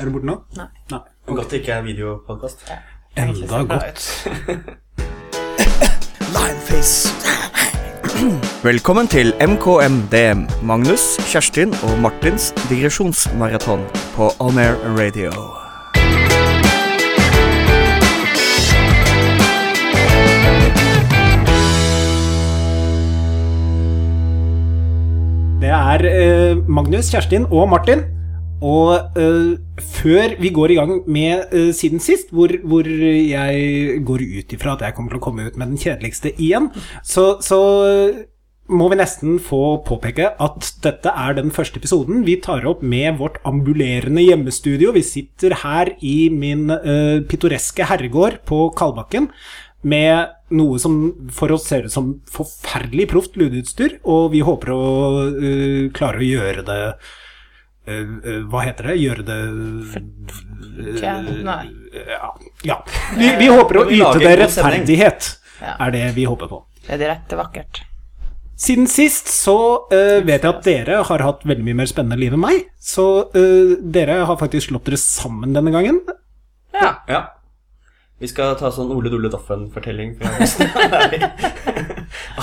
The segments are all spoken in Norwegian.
Er du borte nå? Nei. Nei. Godt det ikke er videopodkast. Enda godt. Velkommen til MKMDM, Magnus, Kjerstin og Martins digresjonsmaraton på On Air Radio. Det er eh, Magnus, Kjerstin og Martin. Og uh, før vi går i gang med uh, siden sist, hvor, hvor jeg går ut ifra at jeg kommer til å komme ut med den kjedeligste igjen, så, så må vi nesten få påpeke at dette er den første episoden vi tar opp med vårt ambulerende hjemmestudio. Vi sitter her i min eh, pittoreske herregård på Kalbakken med noe som for oss ser ut som forferdelig proft lydutstyr, og vi håper å klare å gjøre det Hva heter det? Gjøre det Tja, nei. Ja. ja. Vi, vi håper å Vi yte det rettferdighet, Ja. er det vi håper på. Det er direkte vakkert. Siden sist så uh, vet jeg at dere har hatt veldig mye mer spennende liv enn meg. Så uh, dere har faktisk slått dere sammen denne gangen. Ja. Ja. Vi skal ta sånn Ole Dole Doffen-fortelling.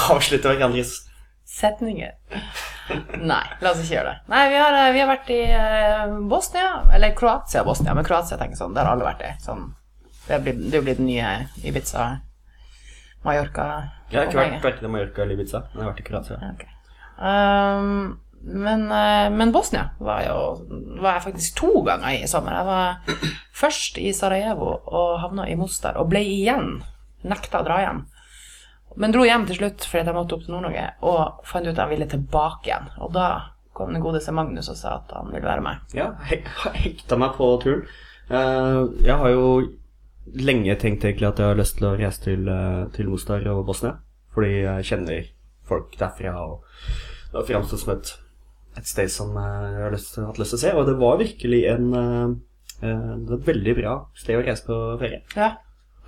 Avslutte hverandres Setninger. Nei, la oss ikke gjøre det. Nei, vi har, eh, vi har vært i eh, Bosnia, eller Kroatia-Bosnia, men Kroatia tenker sånn, der har alle vært i. Sånn, det er det jo blitt den nye Ibiza, Mallorca Jeg har ikke vært vært i Mallorca eller Ibiza, men jeg har vært i Kroatia. Okay. ok. Ehm, men, eh, men Bosnia var, jo, var jeg faktisk to ganger i i sommer. Jeg var først i Sarajevo og havna i Mostar, og ble igjen nekta å dra hjem. Men dro hjem til slutt fordi jeg måtte opp til Nord-Norge, og fant ut at jeg ville tilbake igjen. Og da kom den godeste Magnus og sa at han ville være med. Ja, he hekta meg på turen. Eh, jeg har jo lenge tenkt egentlig at jeg har lyst til å reise til, eh, til Mostar og Bosnia. Fordi jeg kjenner folk derfra, og det har framstått som et, et sted som eh, jeg har lyst, hatt lyst til å se. Og det var virkelig en, eh, et veldig bra sted å reise på ferie. Ja,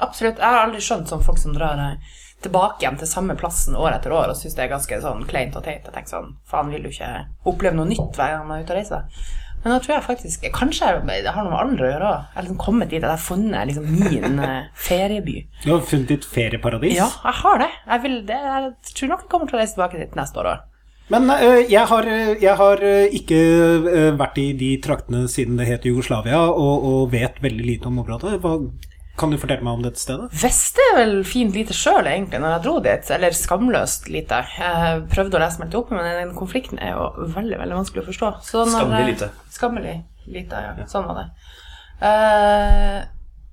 absolutt. Jeg har aldri skjønt sånn folk som drar eh, tilbake igjen til samme plassen år etter år og syns det er ganske sånn kleint og teit. Jeg tenker sånn, faen, vil du ikke oppleve noe nytt hver gang man er ute og reiser? Men da tror jeg faktisk Kanskje jeg- har noe med andre å gjøre òg. Jeg har liksom kommet dit at jeg har funnet liksom min eh, ferieby. Du har funnet ditt ferieparadis. Ja, jeg har det. Jeg, vil det. jeg tror nok jeg kommer til å reise tilbake dit neste år òg. Men eh, jeg har, jeg har eh, ikke eh, vært i de traktene siden det het Jugoslavia, og, og vet veldig lite om området. Hva, kan du fortelle meg om dette stedet? Visste vel fint lite sjøl, egentlig, når jeg dro dit. Eller skamløst lite. Jeg prøvde å lese meg litt opp, men den konflikten er jo veldig veldig vanskelig å forstå. Så når Skammelig lite. Skammelig lite, ja. Sånn var det. Uh,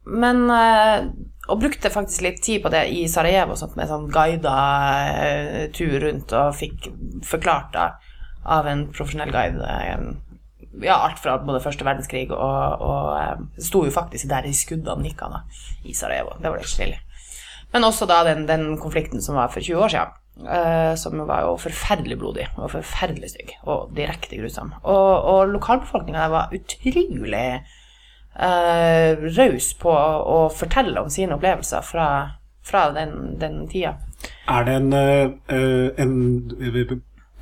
men uh, Og brukte faktisk litt tid på det i Sarajevo, sånt, med sånn guida uh, tur rundt, og fikk forklart da, av en profesjonell guide ja, alt fra både første verdenskrig og, og eh, sto jo faktisk der i skuddene nikka da, i Sarajevo. Det var litt stilig. Men også da den, den konflikten som var for 20 år siden, eh, som var jo forferdelig blodig og forferdelig stygg og direkte grusom. Og, og lokalbefolkninga var utrolig eh, raus på å fortelle om sine opplevelser fra, fra den, den tida. Er det en, en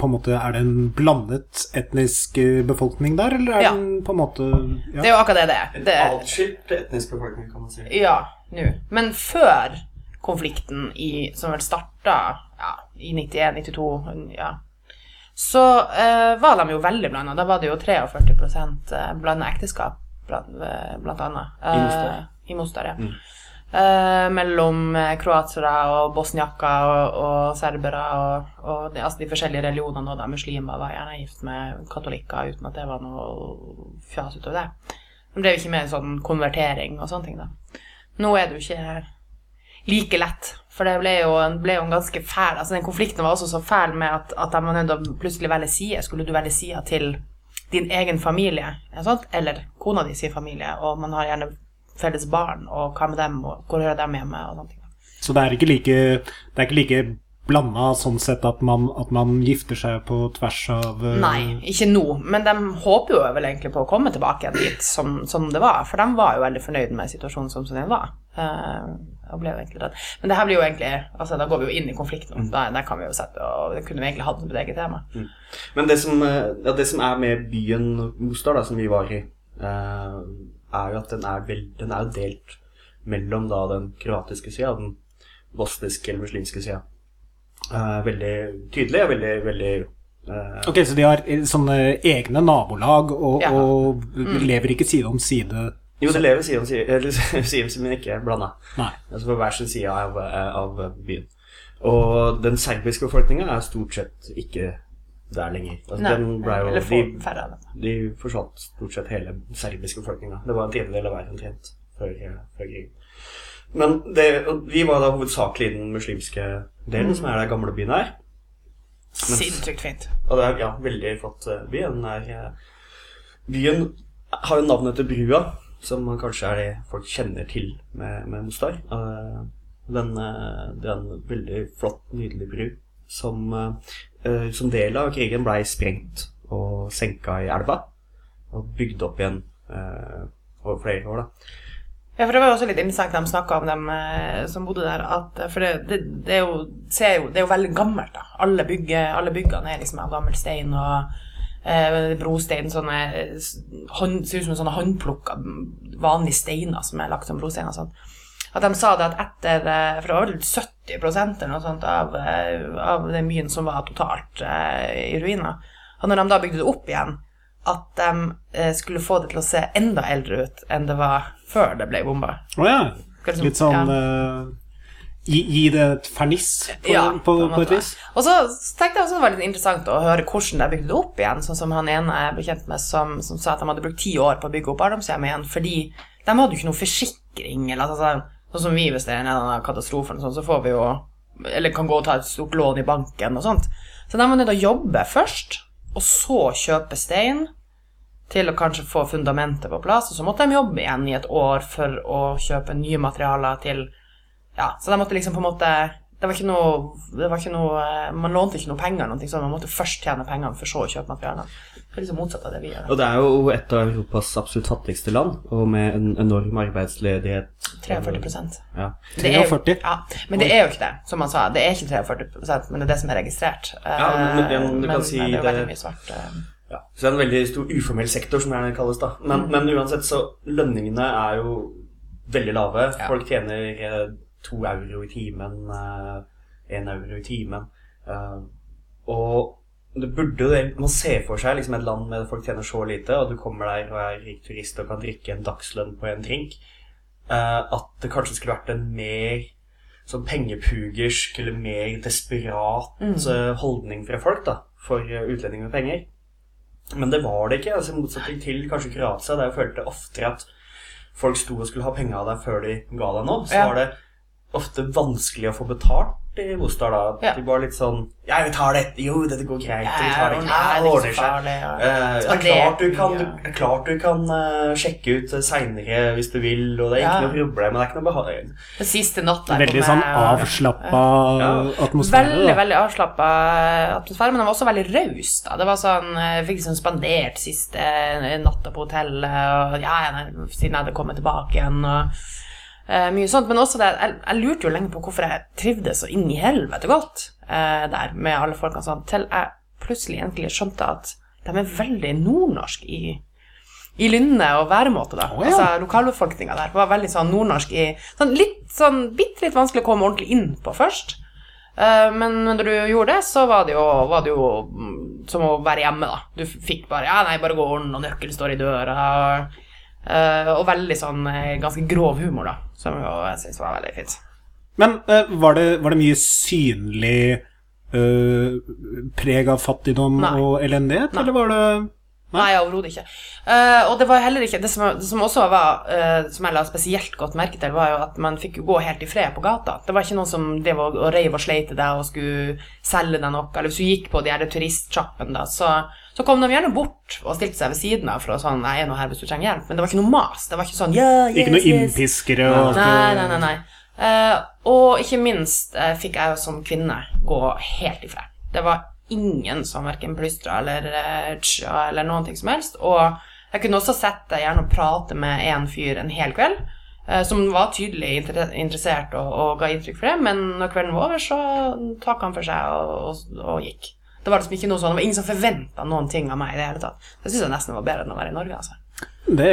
på en måte, Er det en blandet etnisk eh, befolkning der, eller er Ja. den på en måte ja. Det er jo akkurat det det er. Det er. Atskilt etnisk befolkning, kan man si. Ja, nå. Men før konflikten i, som vel starta ja, i 91-92, ja, så eh, var de jo veldig blanda. Da var det jo 43 blanda ekteskap, blant, eh, blant annet. I Mostar. Eh, I Mostar, ja. Eh, mellom eh, kroatere og bosniakker og, og serbere og, og de, altså de forskjellige religionene. Og da muslimer var gjerne gift med katolikker uten at det var noe fjas utover det. De drev ikke med sånn konvertering og sånne ting, da. Nå er det jo ikke like lett, for det ble jo, ble jo en ganske fæl altså Den konflikten var også så fæl med at, at de var nødt til å plutselig velge side. Skulle du velge side til din egen familie eller kona di sin familie, og man har gjerne felles barn, og hva med dem, og hvor hører dem hjemme, og sånne ting. Så det er ikke like, det er ikke like blanda sånn sett at man, at man gifter seg på tvers av uh... Nei, ikke nå, men de håper jo vel egentlig på å komme tilbake dit som, som det var, for de var jo veldig fornøyd med situasjonen som, den var. Uh. Men det her blir jo egentlig altså Da går vi jo inn i konflikt nå. Da, der kan vi jo sette, og det kunne vi egentlig hatt som et eget tema. Men det som, eh, ja, det som er med byen Mostar, da, som vi var i, eh, er jo at den er, vel, den er delt mellom da den kroatiske sida og den bosniske eller muslimske sida. Eh, veldig tydelig og veldig, veldig eh, Ok, Så de har eh, sånne egne nabolag og, Ja. og lever ikke side om side? Jo, det lever side om side, eller side om side, men ikke blanda. Nei. Altså på hver sin side av, av byen. Og den serbiske befolkninga er stort sett ikke der lenger. Altså, Nei, den ble jo, eller de, for færre de forsvant stort sett hele den serbiske befolkninga. Det var en tredjedel av hver omtrent før, før krigen. Men det, vi var da hovedsakelig i den muslimske delen, Mm. som er der gamle byen er. Sinnssykt fint. Og det er ja, veldig flott eh, by. Den er eh, Byen har jo navnet til brua, som kanskje er det folk kjenner til med, med Mostar. Eh, Den, eh, det er en veldig flott, nydelig bru som eh, som del av krigen blei sprengt og senka i elva. Og bygd opp igjen eh, over flere år, da. Ja, for det var jo også litt interessant de snakka om dem eh, som bodde der, at For det, det, det, er jo, jo, det er jo veldig gammelt, da. Alle, bygge, alle byggene er liksom av gammel stein og eh, brostein sånne hånd, Ser ut som sånne håndplukka vanlige steiner som er lagt som brosteiner. sånn. At de sa det at etter eh, For det var vel 70 eller noe sånt av, eh, av den byen som var totalt eh, i ruiner. Og når de da bygde det opp igjen, at de skulle få det til å se enda eldre ut enn det var før det ble bomba. Å ja. Litt sånn ja. gi, gi det et ferniss, på, Ja, på, på på et vis? Og så tenkte jeg også det var litt interessant å høre hvordan de bygde det opp igjen, sånn som han ene jeg ble kjent med, som, som sa at de hadde brukt ti år på å bygge opp barndomshjemmet igjen, fordi de hadde jo ikke noe forsikring, eller altså, sånn som vi, hvis det er en katastrofe sånn, så får vi jo Eller kan gå og ta et stort lån i banken og sånt. Så de var nødt til å jobbe først, og så kjøpe stein til å kanskje få fundamentet på plass, og så måtte de jobbe igjen i et år for å kjøpe nye materialer til Ja, så de måtte liksom på en måte Det var ikke noe, det var ikke noe eh, Man lånte ikke noe penger, noe sånt, man måtte først tjene pengene, for så å kjøpe materialene. Det er liksom motsatt av det vi gjør. Og det er jo et av Europas absolutt fattigste land, og med en enorm arbeidsledighet. 43% Ja. det er jo, ja, Men det er jo ikke det, som han sa. Det er ikke 43 men det er det som er registrert. Ja, men- men Eh, du kan si men det er jo veldig mye svart. eh. Ja, så det er en veldig stor uformell sektor, som det kalles. da. Men, men uansett, så lønningene er jo veldig lave. Folk tjener to euro i timen, én euro i timen. Eh, og det burde det Man ser for seg liksom et land med folk tjener så lite, og du kommer der og er rik turist og kan drikke en dagslønn på en drink, eh, at det kanskje skulle vært en mer sånn pengepugersk eller mer desperat mm. holdning fra folk da, for eh, utlendinger med penger. Men det var det ikke. altså motsatt motsetning til kanskje Kroatia, der jeg følte oftere at folk sto og skulle ha penger av deg før de ga deg noe, så Ja. var det ofte vanskelig å få betalt i Mostar da. At Ja. De var litt sånn Ja, vi tar det. Jo, dette går greit. Vi tar det. Ja, Ja, det det er ordner seg. ja. Eh, det er klart du kan, er klart du kan eh, sjekke ut seinere hvis du vil, og det er ikke Ja. noe problem. Men det er ikke noe behag. Siste siste der Veldig sånn avslappa Ja. atmosfære. Veldig, da. veldig avslappa atmosfære, men den var også veldig raus. da. Det var sånn, Jeg fikk liksom spandert siste eh, natta på hotellet, og ja, ja, siden jeg hadde kommet tilbake igjen. og eh, mye sånt, Men også det, jeg, jeg lurte jo lenge på hvorfor jeg trivdes så inn i helvete godt uh, der med alle folkene sånn, til jeg plutselig egentlig skjønte at de er veldig nordnorsk i i lynne og væremåte, da. Oh, ja. Altså, Lokalbefolkninga der var veldig sånn nordnorsk i sånn Litt sånn bitte litt vanskelig å komme ordentlig inn på først. Uh, men når du gjorde det, så var det jo, var det jo mm, som å være hjemme, da. Du fikk bare Ja, nei, bare gå og ordne, og nøkkelen står i døra. Og, eh, og veldig sånn eh, ganske grov humor, da. Som jo jeg syns var veldig fint. Men eh, var, det, var det mye synlig uh, preg av fattigdom Nei. og elendighet, Nei. eller var det Nei, overhodet ikke. Uh, og det var heller ikke Det som, det som også var uh, Som jeg la spesielt godt merke til, var jo at man fikk jo gå helt i fred på gata. Det var ikke noen som drev og, og reiv og sleit til deg og skulle selge deg noe. Eller hvis du gikk på de her turistsjappene, da, så, så kom de gjerne bort og stilte seg ved siden av for å sånn Jeg er nå her hvis du trenger hjelp. Men det var ikke noe mas. Det var ikke sånn ja, yes, Ikke noe innpiskere? og alt Nei, nei, nei. nei. Uh, og ikke minst fikk jeg jo som kvinne gå helt i fred. Det var ingen som verken plystra eller uh, tja eller noen ting som helst. Og jeg kunne også sette gjerne og prate med en fyr en hel kveld, eh, som var tydelig interessert og, og ga inntrykk for det, men når kvelden var over, så takka han for seg og, og, og gikk. Det var liksom ikke noe sånn, det var ingen som forventa noen ting av meg i det hele tatt. Det syns jeg nesten var bedre enn å være i Norge, altså. Det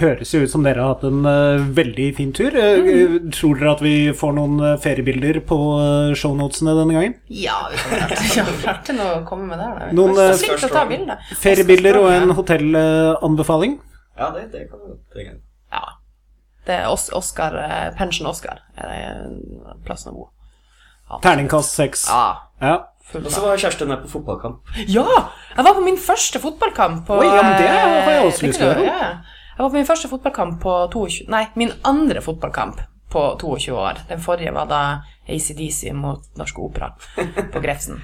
høres jo ut som dere har hatt en uh, veldig fin tur. Mm. Tror dere at vi får noen eh, feriebilder på uh, shownotene denne gangen? Ja, vi kommer har alltid noe å komme med der. Da. Noen, det eh, er. Feriebilder og en hotellanbefaling? Ja, det, det kan vi trenge. Ja. Det er Os Oscar, eh, Pension Oscar er det eh, plassen å bo. Terningkast seks. Ja. Ja. Og så var Kjersten med på fotballkamp. Ja! Jeg var på min første fotballkamp på Oi, ja, men det har jeg også eh, lyst til å høre ja, ja. Jeg var på min første fotballkamp på 22 Nei, min andre fotballkamp på 22 år. Den forrige var da ACDC mot Norsk Opera på Grefsen.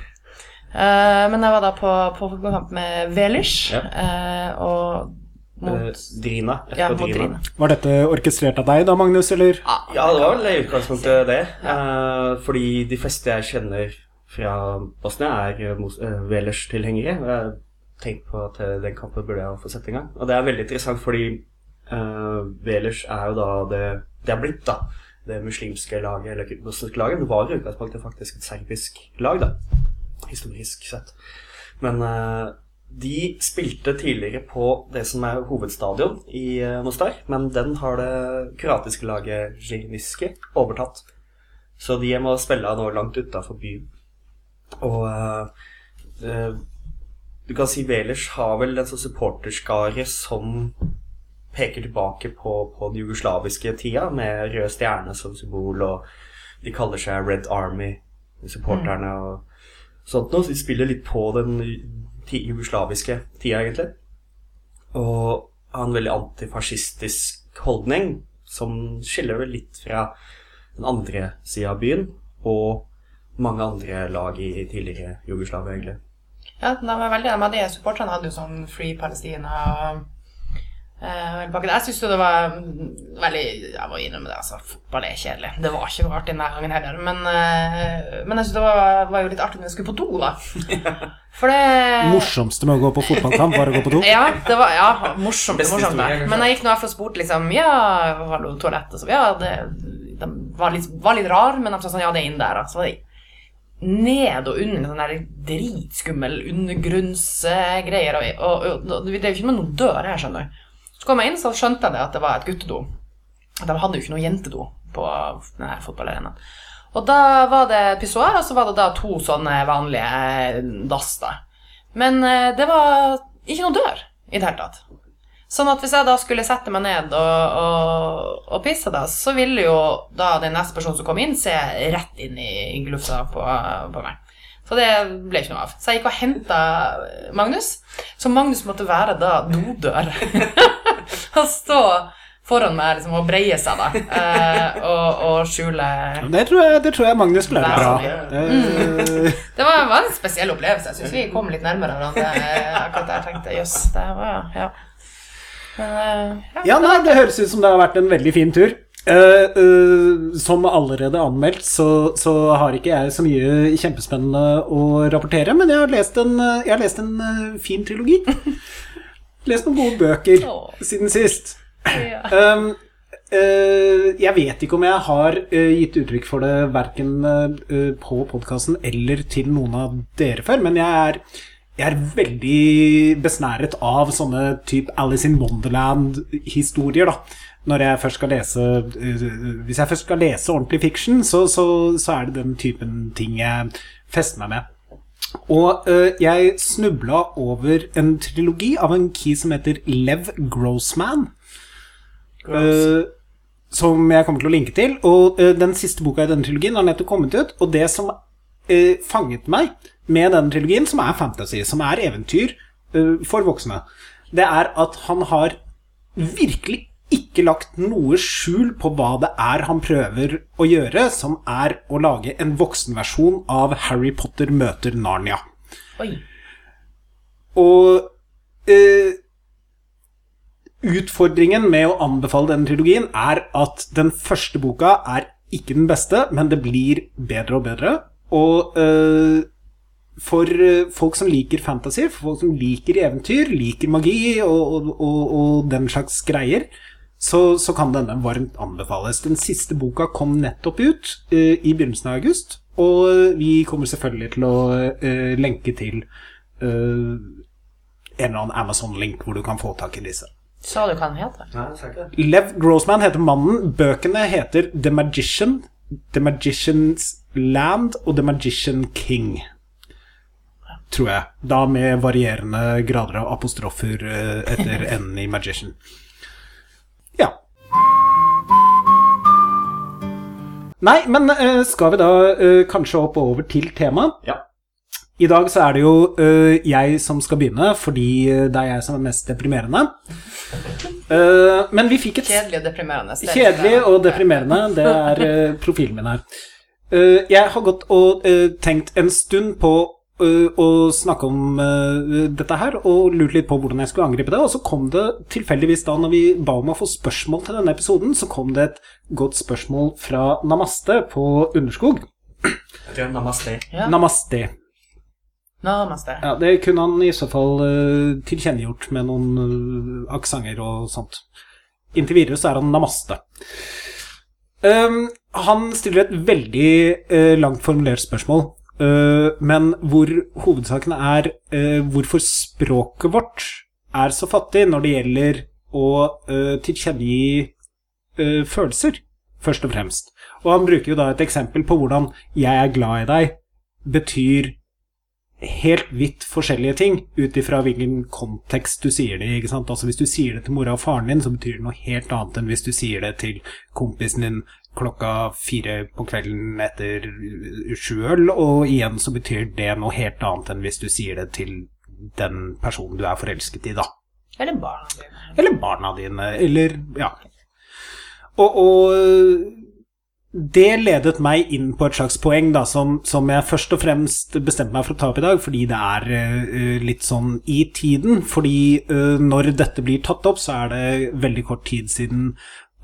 uh, men jeg var da på, på fotballkamp med Velers Ja. Uh, og mot Drina. Ja, mot Drina. Drina. Var dette orkestrert av deg da, Magnus, eller? Ja, det var vel i utgangspunktet det. Eh, fordi de fleste jeg kjenner fra Bosnia, er uh, eh, Velers-tilhengere. Og Jeg tenkte på at eh, den kampen burde jeg få sett en gang. Og det er veldig interessant fordi uh, Velers er jo da det det er blitt, da. Det muslimske laget, eller bosniske laget. Det var i utgangspunktet faktisk et serbisk lag, da. Historisk sett. Men uh, de spilte tidligere på det som er hovedstadion i uh, Mostar, men den har det kroatiske laget Žirniski overtatt. Så de må spille nå langt utafor byen. Og eh, du kan si Velers har vel en sånn supporterskare som peker tilbake på, på den jugoslaviske tida, med rød stjerne som symbol, og de kaller seg Red Army, supporterne, og sånt noe. Så de spiller litt på den jugoslaviske tida, egentlig. Og har en veldig antifascistisk holdning, som skiller vel litt fra den andre sida av byen, og mange andre lag i tidligere Jugoslavia, egentlig. Ja, de var veldig, enig med det. supporterne hadde jo sånn Free Palestina og eh. Jeg syns jo det var veldig Jeg må innrømme det, altså. Fotball er kjedelig. Det var ikke noe artig denne gangen heller. Men, eh, men jeg syns det var, var jo litt artig når vi skulle på do, da. For det Morsomste med å gå på fotballkamp var å gå på do. ja, det var ja, morsomt. Morsomt det. Men jeg gikk nå og spurte liksom Ja, hallo, toalett? Og så ja, det de var litt, var litt rar, men de sa sånn Ja, det er inn der, da. Så var det ned og under sånn der dritskummel undergrunnsgreier. Og, og, og, det er jo ikke med noen dør her, skjønner du. Så kom jeg inn, så skjønte jeg det at det var et guttedo. De hadde jo ikke noe jentedo på denne fotballarenaen. Og da var det pissoar, og så var det da to sånne vanlige eh, dass, da. Men eh, det var ikke noe dør i det hele tatt. Sånn at hvis jeg da skulle sette meg ned og, og, og pisse, da, så ville jo da den neste personen som kom inn, se rett inn i, glufsa på, på meg. Så det ble ikke noe av. Så jeg gikk og henta Magnus. Så Magnus måtte være da dodør. og stå foran meg liksom, og breie seg, da. Eh, og, og skjule Det tror jeg, det tror jeg Magnus klarer bra. Vær Eh, Det var, var en spesiell opplevelse. Jeg syns vi kom litt nærmere hverandre det akkurat der. Jeg tenkte jøss, det var ja. Men eh, ja, Ja, nei, det høres ut som det har vært en veldig fin tur. Uh, uh, som allerede anmeldt, så, så har ikke jeg så mye kjempespennende å rapportere, men jeg har lest en, jeg har lest en uh, fin trilogi. lest noen gode bøker oh. siden sist. ja. Um, jeg vet ikke om jeg har gitt uttrykk for det verken på podkasten eller til noen av dere før, men jeg er, jeg er veldig besnæret av sånne type Alice in Wonderland-historier, da. Når jeg først skal lese eh, Hvis jeg først skal lese ordentlig fiction, så, så, så er det den typen ting jeg fester meg med. Og eh, jeg snubla over en trilogi av en key som heter Lev Grossman. Eh, som jeg kommer til å linke til. Og eh, den siste boka i denne trilogien har nettopp kommet ut. Og det som eh, fanget meg med denne trilogien, som er fantasy, som er eventyr uh, for voksne, det er at han har virkelig ikke lagt noe skjul på hva det er han prøver å gjøre, som er å lage en voksenversjon av Harry Potter møter Narnia. Oi. Og uh, utfordringen med å anbefale denne trilogien er at den første boka er ikke den beste, men det blir bedre og bedre. Og eh, for eh, folk som liker fantasy, for folk som liker eventyr, liker magi og, og, og, og den slags greier, så, så kan denne varmt anbefales. Den siste boka kom nettopp ut uh, i begynnelsen av august, og vi kommer selvfølgelig til å uh, lenke til uh, en eller annen Amazon-link hvor du kan få tak i disse. Sa du hva den heter? Lev Grossman heter mannen. Bøkene heter The Magician, The Magician's Land og The Magician King. Tror jeg. Da med varierende grader av apostrofer eh, etter enden i Magician. Ja. Nei, men eh, skal vi da eh, kanskje hoppe over til temaet? Ja. I dag så er det jo uh, jeg som skal begynne, fordi det er jeg som er mest deprimerende. Uh, men vi fikk et Kjedelig og deprimerende. Er Kjedelig og deprimerende, det er uh, profilen min her. Jeg har gått og tenkt en stund på øh, å snakke om øh, dette her, og lurt litt på hvordan jeg skulle angripe det, og så kom det tilfeldigvis da, når vi ba om å få spørsmål til denne episoden, så kom det et godt spørsmål fra Namaste på Underskog. Jeg tror namaste. Ja. Namaste. Namaste. Ja, det kunne han i så fall uh, tilkjennegjort med noen uh, aksenter og sånt. Inntil videre så er han namaste. Um, han stiller et veldig uh, langt formulert spørsmål, men hvor hovedsaken er uh, hvorfor språket vårt er så fattig når det gjelder å uh, tilkjennegi følelser, først og fremst. Og han bruker jo da et eksempel på hvordan 'jeg er glad i deg' betyr helt vidt forskjellige ting ut ifra hvilken kontekst du sier det i. ikke sant? Altså Hvis du sier det til mora og faren din, så betyr det noe helt annet enn hvis du sier det til kompisen din klokka fire på kvelden etter sju øl, og igjen så betyr det noe helt annet enn hvis du sier det til den personen du er forelsket i, da. Eller barna dine. Eller barna dine, eller ja. Og, og det ledet meg inn på et slags poeng da, som, som jeg først og fremst bestemte meg for å ta opp i dag, fordi det er uh, litt sånn i tiden. Fordi uh, når dette blir tatt opp, så er det veldig kort tid siden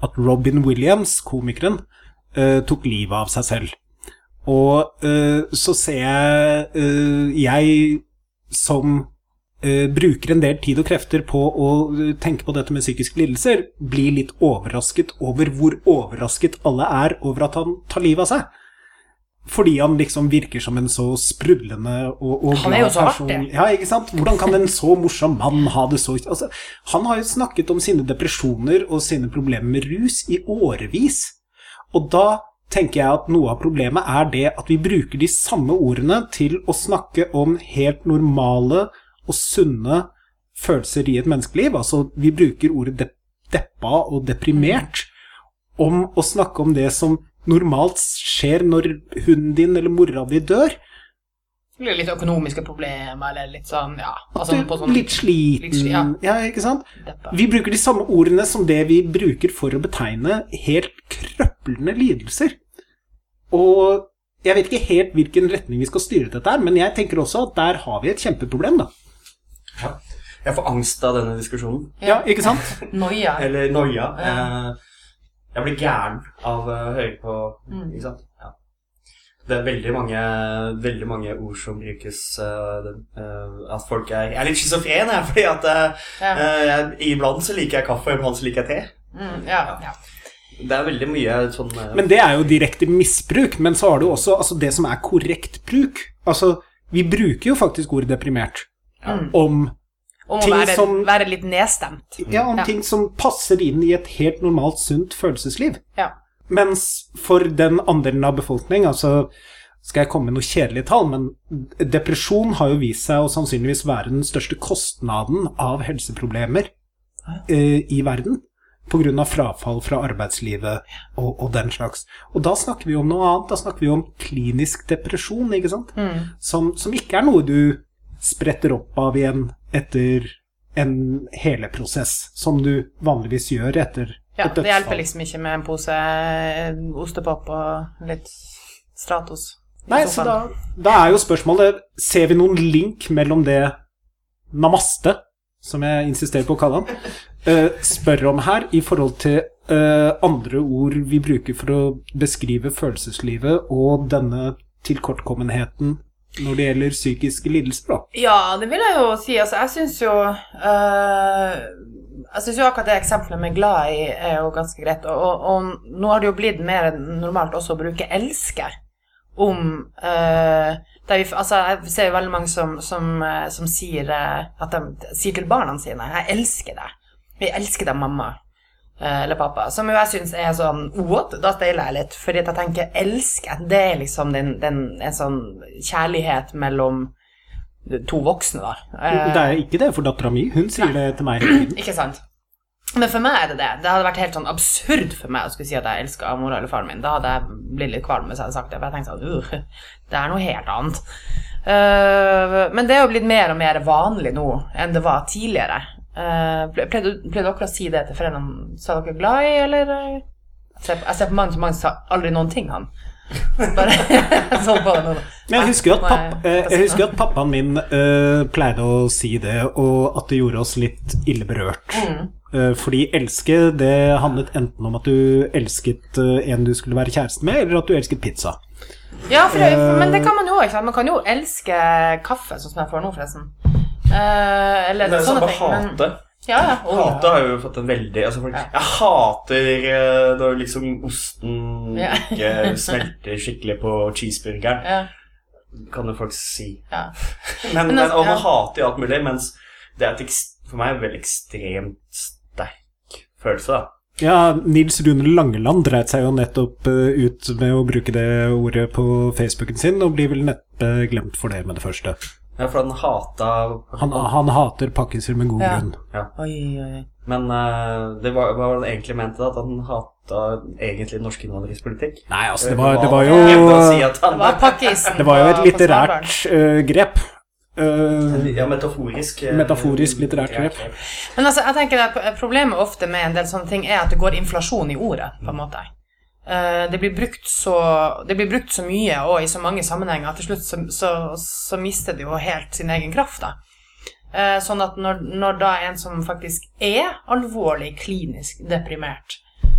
at Robin Williams, komikeren, eh, tok livet av seg selv. Og eh, så ser jeg eh, jeg som bruker en del tid og krefter på å tenke på dette med psykiske lidelser, blir litt overrasket over hvor overrasket alle er over at han tar livet av seg. Fordi han liksom virker som en så sprudlende og, og Han er jo så person. artig. Ja, ikke sant? Hvordan kan en så morsom mann ha det så altså, Han har jo snakket om sine depresjoner og sine problemer med rus i årevis. Og da tenker jeg at noe av problemet er det at vi bruker de samme ordene til å snakke om helt normale og sunne følelser i et menneskeliv. Altså, vi bruker ordet de deppa og deprimert om å snakke om det som normalt skjer når hunden din eller mora di dør. Det blir litt økonomiske problemer, eller litt sånn, ja altså på sånn Litt sliten litt ja. ja, ikke sant? Deppe. Vi bruker de samme ordene som det vi bruker for å betegne helt krøplende lidelser. Og jeg vet ikke helt hvilken retning vi skal styre dette her, men jeg tenker også at der har vi et kjempeproblem, da. Ja. Jeg får angst av denne diskusjonen. Ja, ikke sant? Noia. Eller noia. Ja. Eh, Jeg blir gæren av å høre på Mm. Ikke sant? Ja. Det er veldig mange, veldig mange ord som brukes uh, det- eh, At folk er Jeg er litt schizofren, jeg, fordi at uh, Ja. eh, jeg, iblant så liker jeg kaffe, og iblant så liker jeg te. Mm, ja, ja. Det er veldig mye sånn eh, Men det er jo direkte misbruk. Men så har du også altså, det som er korrekt bruk. Altså, vi bruker jo faktisk ordet deprimert ja. om Om å være, som- være litt nedstemt. Ja, om Ja. ting som passer inn i et helt normalt, sunt følelsesliv. Ja. Mens for den andelen av befolkning, altså skal jeg komme med noen kjedelige tall, men depresjon har jo vist seg å sannsynligvis være den største kostnaden av helseproblemer eh, i verden. Pga. frafall fra arbeidslivet og, og den slags. Og da snakker vi om noe annet. Da snakker vi om klinisk depresjon, ikke sant? Mm. Som, som ikke er noe du spretter opp av igjen etter en hele prosess, som du vanligvis gjør etter ja. et Det hjelper liksom ikke med en pose ostepop og litt Stratos. Nei, så da, da er jo spørsmålet Ser vi noen link mellom det namaste, som jeg insisterer på å kalle han, eh, spør om her, i forhold til eh, andre ord vi bruker for å beskrive følelseslivet og denne tilkortkommenheten når det gjelder psykiske lidelser, da. Ja, det vil jeg jo si. Altså, jeg syns jo eh, Jeg syns jo akkurat det eksempelet med glad i er jo ganske greit. Og, og, og nå har det jo blitt mer normalt også å bruke 'elsker' om der vi, Altså, jeg ser jo veldig mange som, som, eh, som sier at de sier til barna sine 'Jeg elsker deg'. Jeg elsker deg, mamma. Eh, Eller pappa. Som jo jeg syns er sånn What? Da steiler jeg litt. Fordi at jeg tenker elsk, Det er liksom den, den, en sånn kjærlighet mellom to voksne, da. Eh, Det er ikke det for dattera mi. Hun sier det til meg. Ikke sant? Men for meg er det det. Det hadde vært helt sånn absurd for meg å skulle si at jeg elska mora eller faren min. Da hadde jeg blitt litt kvalm hvis jeg hadde sagt det, for jeg tenkte sånn uh, Det er noe helt annet. Uh, men det er jo blitt mer og mer vanlig nå enn det var tidligere. Uh, pleide, pleide dere å si det til foreldrene? Sa dere glad i, eller? eh? Jeg ser på, jeg ser på mannen som han sa aldri noen ting, han. Bare så på det nå. Men jeg husker jo at, papp, eh, jeg husker at pappaen min uh, pleide å si det, og at det gjorde oss litt ille berørt. Eh, fordi elske, det handlet enten om at du elsket eh, en du skulle være kjæreste med, eller at du elsket pizza. Ja, for, men det kan man jo òg. Man kan jo elske kaffe, sånn som jeg får nå, forresten. Eh, eller Det er jo sånne samme ting. Men, hate. ja, ja. Ja. Hate har jo fått en veldig altså folk, Ja. Jeg hater eh, når liksom osten Ja. ikke smelter skikkelig på cheeseburgeren. Ja, Kan jo folk si. ja. Men, Men men, altså, og man ja. hater jo alt mulig, mens det er et, for meg en veldig ekstremt sterk følelse. da. Ja, Nils Rune Langeland dreit seg jo nettopp eh, ut med å bruke det ordet på Facebooken sin, og blir vel neppe glemt for det med det første. Ja, for han hata Han, han hater pakkiser med god Ja. grunn. Oi, oi, oi. Men eh, det var hva han egentlig mente, da, at han hata egentlig norsk innvandringspolitikk. Nei, altså, det var, det var jo Prøvde å si at Det han var pakkisen Det var jo et på litterært eh, grep. Eh, Ja, metaforisk. eh, Metaforisk litterært grep. Men altså, jeg tenker at Problemet ofte med en del sånne ting er at det går inflasjon i ordet. på en måte. Eh, det, blir brukt så, det blir brukt så mye og i så mange sammenhenger at til slutt så, så, så mister det jo helt sin egen kraft. da. Eh, sånn at når, når da en som faktisk er alvorlig klinisk deprimert,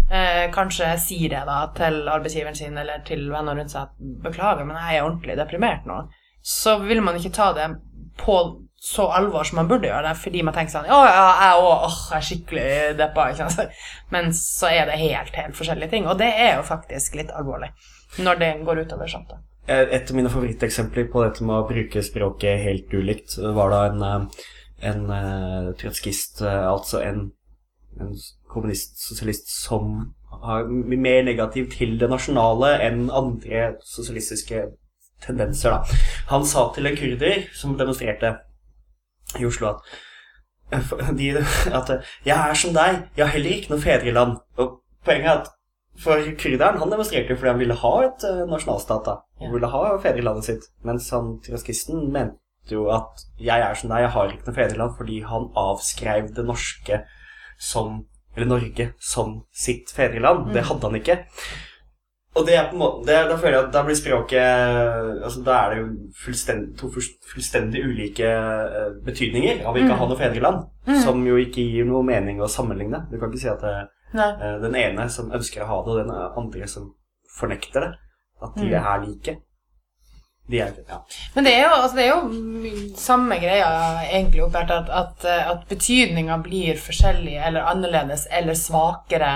eh, kanskje sier det da til arbeidsgiveren sin eller til venner rundt seg at 'beklager, men jeg er ordentlig deprimert nå', så vil man ikke ta det på så alvor som man burde gjøre det, fordi man tenker sånn 'Å ja, jeg òg, åh, jeg er skikkelig deppa'. Men så er det helt, helt forskjellige ting, og det er jo faktisk litt alvorlig når det går utover sånt. da. Eh, Et av mine favoritteksempler på dette med å bruke språket helt ulikt, var da en, eh, en uh, trotskist, eh, altså en, en kommunist-sosialist som har mer negativ til det nasjonale enn andre sosialistiske tendenser. Da. Han sa til en kurder som demonstrerte i Oslo at, eh, de, at eh, 'Jeg er som deg, jeg har heller ikke noe fedreland'. Og poenget er at for kurderen, han demonstrerte fordi han ville ha et uh, nasjonalstat. da. Han ville ha fedrelandet sitt. Mens han trotskisten mente jo at 'jeg er som deg, jeg har ikke noe fedreland', fordi han avskrev det norske som Eller Norge som sitt fedreland. Det hadde han ikke. Og det er på en måte, det, da føler jeg at da blir språket altså Da er det jo fullstend, to fullstendig ulike eh, betydninger av ikke å ha noe fedreland. Som jo ikke gir noe mening å sammenligne. Du kan ikke si at det, Nei. eh, den ene som ønsker å ha det, og den andre som fornekter det. At de er like. De er Ja. Men det er jo, altså, det er jo mm, samme greia egentlig opplært, at, at, eh, at betydninga blir forskjellig eller annerledes eller svakere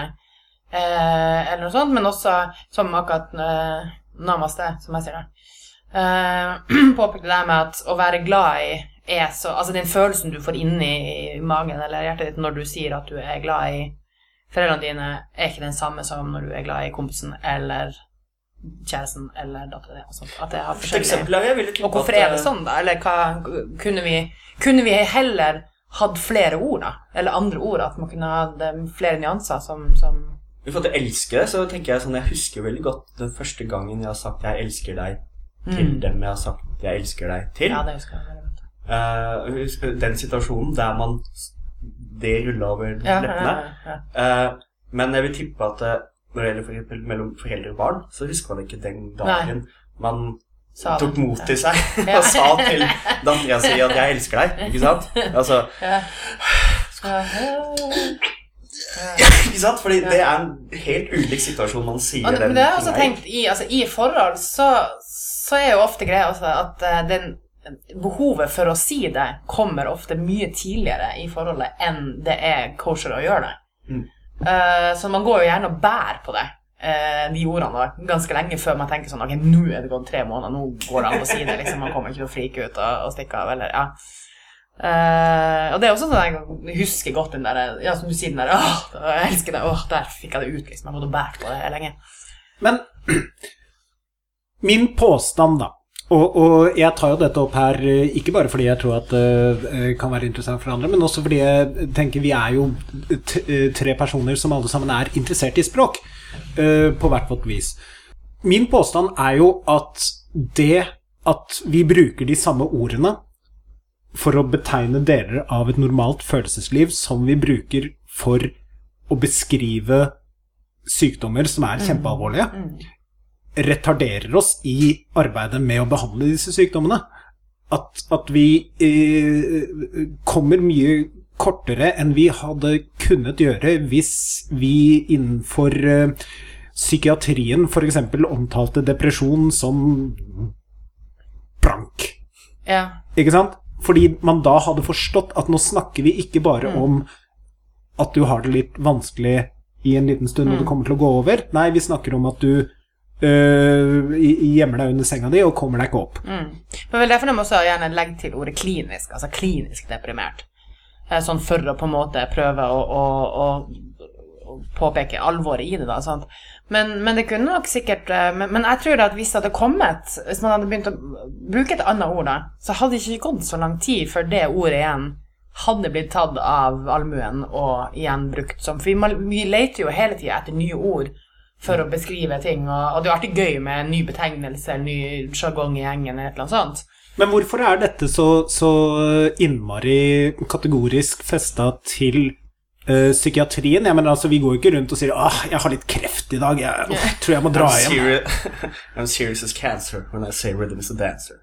eh, eller noe sånt, men også som akkurat eh, Namaste, som jeg sier det, eh, påpekte det med at å være glad i er så Altså den følelsen du får inni magen eller hjertet ditt når du sier at du er glad i foreldrene dine, er ikke den samme som når du er glad i kompisen eller kjæresten eller dattera di. og. At det har forskjellige og hvorfor er det sånn, da? Eller hva Kunne vi, kunne vi heller hatt flere ord, da? Eller andre ord? At man kunne hatt eh, flere nyanser som, som I jeg elsker det, så tenker jeg sånn Jeg husker veldig godt den første gangen jeg har sagt 'jeg elsker deg' til dem jeg har sagt 'jeg elsker deg' til. Mm. Ja, det husker jeg. Eh, den situasjonen der man Det rulla over Ja, leppene. ja, ja. uh, men jeg vil tippe at eh, når det gjelder for mellom foreldre og barn, så husker man ikke den dagen man Sa tok mot til seg og sa til dattera si at 'jeg elsker deg'. Ikke sant? Altså. ikke sant? Fordi det er en helt ulik situasjon man sier Og det, den men det har jeg også tenkt i, altså, I forhold så, så er jo ofte greia at uh, den behovet for å si det kommer ofte mye tidligere i forholdet enn det er kosher å gjøre det. Mm. Uh, så man går jo gjerne og bærer på det, uh, de ordene, da, ganske lenge før man tenker sånn Ok, nå er det gått tre måneder, nå går det an å si det. liksom, Man kommer ikke til å frike ut og, og stikke av. eller, ja. Eh, og det er også sånn jeg husker godt den der Ja, som du sier, den der Åh, jeg elsker deg. Åh, der fikk jeg det ut, liksom. Jeg måtte bære på det lenge. Men min påstand, da og, og jeg tar jo dette opp her eh, ikke bare fordi jeg tror at det kan være interessant for andre, men også fordi jeg tenker vi er jo eh, tre personer som alle sammen er interessert i språk, eh, på hvert vårt vis. Min påstand er jo at det at vi bruker de samme ordene for å betegne deler av et normalt følelsesliv som vi bruker for å beskrive sykdommer som er kjempealvorlige, retarderer oss i arbeidet med å behandle disse sykdommene. At, at vi eh, kommer mye kortere enn vi hadde kunnet gjøre hvis vi innenfor eh, psykiatrien f.eks. omtalte depresjon som blank. Ja. Ikke sant? Fordi man da hadde forstått at nå snakker vi ikke bare om at du har det litt vanskelig i en liten stund og det kommer til å gå over. Nei, vi snakker om at du øh, gjemmer deg under senga di og kommer deg ikke opp. Men vel derfor de også gjerne legger til ordet klinisk, altså klinisk deprimert. Eh, Sånn for å på en måte prøve å, å, å påpeke alvoret i det, da. Sant? Men, men det kunne nok sikkert eh, men, men jeg tror at hvis det hadde kommet Hvis man hadde begynt å bruke et annet ord, da, så hadde det ikke gått så lang tid før det ordet igjen hadde blitt tatt av allmuen og igjen brukt som For vi, leter jo hele tida etter nye ord for å beskrive ting, og, og det er alltid gøy med en ny betegnelse, en ny sjargong i gjengen, eller et eller annet sånt. Men hvorfor er dette så, så innmari kategorisk festa til øh, psykiatrien? Jeg mener altså, Vi går jo ikke rundt og sier ah, 'jeg har litt kreft i dag, jeg oh, tror jeg må dra I'm, hjem'. serious, I'm serious as cancer when I say rhythm is a dancer.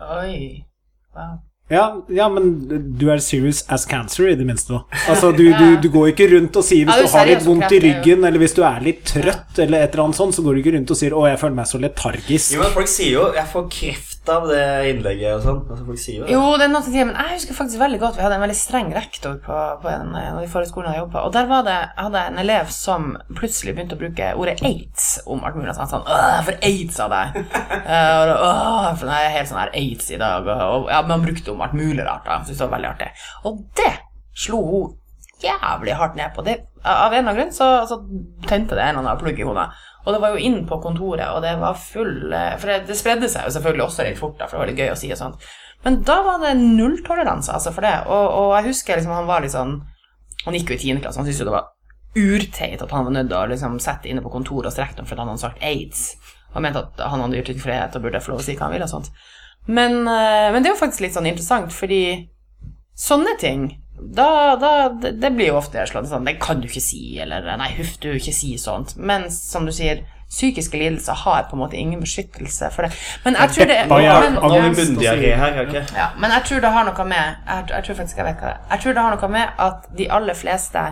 Oi. Wow. Ja, ja, men du er serious as cancer, i det minste. da. Altså, du, du, du går ikke rundt og sier Ja, hvis du du har litt vondt i ryggen, eller hvis du er litt trøtt, eller et eller annet sånt, så går du ikke rundt og sier 'Å, jeg føler meg så letargisk'. Jo, men folk sier jo 'jeg får kreft av det innlegget' og sånn. Altså, folk sier jo det. Jo, det er noe som sier, men jeg husker faktisk veldig godt Vi hadde en veldig streng rektor på, på en, av de forrige skolene jeg jobbet på. Og der var det, jeg hadde en elev som plutselig begynte å bruke ordet aids om alt mulig. Sånn, sånn for aids av deg. Eh, og, da, Åh, for jeg er helt sånn her aids i dag. Og, og ja, man brukte om alt mulig rart. da. Så det var veldig artig. Og det slo hun jævlig hardt ned på. Det, av en eller annen grunn så, så tente det en eller annen plugg i hodet. Og det var jo inn på kontoret, og det var full eh, For det, det spredde seg jo selvfølgelig også litt fort, da, for det var litt gøy å si og sånt. Men da var det nulltoleranse altså, for det. Og, og jeg husker liksom han var litt sånn Han gikk jo i 10. klasse, han syntes jo det var urteit at han var nødt til å liksom sette inne på kontoret og strekke dem fordi han hadde sagt aids. Og mente at han hadde gjort frihet og burde få lov å si hva han ville og sånt. Men, eh, men det er jo faktisk litt sånn interessant, fordi sånne ting da, da, det, blir jo ofte slått sånn Det kan du ikke si, eller Nei, huff, du ikke si sånt. Men som du sier, psykiske lidelser har på en måte ingen beskyttelse for det. Men jeg tror det men, ja, men jeg tror det har noe med jeg, jeg tror faktisk jeg vet hva det er. Jeg tror det har noe med at de aller fleste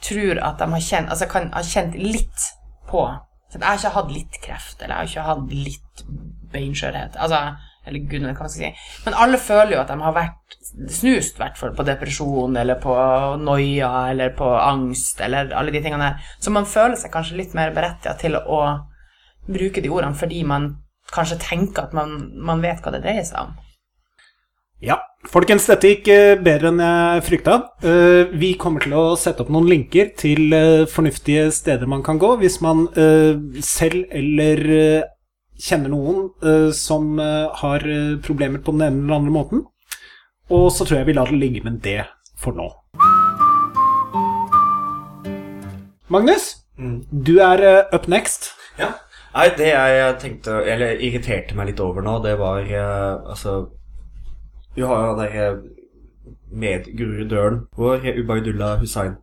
tror at de har kjent Altså kan ha kjent litt på Jeg har ikke hatt litt kreft, eller jeg har ikke hatt litt beinskjørhet. Altså, eller gud hva skal jeg si. Men alle føler jo at de har vært snust, i hvert fall, på depresjon, eller på noia, eller på angst, eller alle de tingene der. Så man føler seg kanskje litt mer berettiget til å bruke de ordene fordi man kanskje tenker at man, man vet hva det dreier seg om. Ja, folkens, dette gikk eh, bedre enn jeg frykta. Eh, Vi kommer til å sette opp noen linker til eh, fornuftige steder man kan gå hvis man selv eller kjenner noen uh, som eh, har eh, problemer på den ene eller andre måten. Og så tror jeg vi lar det ligge med det for nå. Magnus, du er eh, up next. Ja. Nei, det jeg tenkte, eller irriterte meg litt over nå, det var eh, altså Vi har jo der medgurudøren vår, Ubaydullah Hussain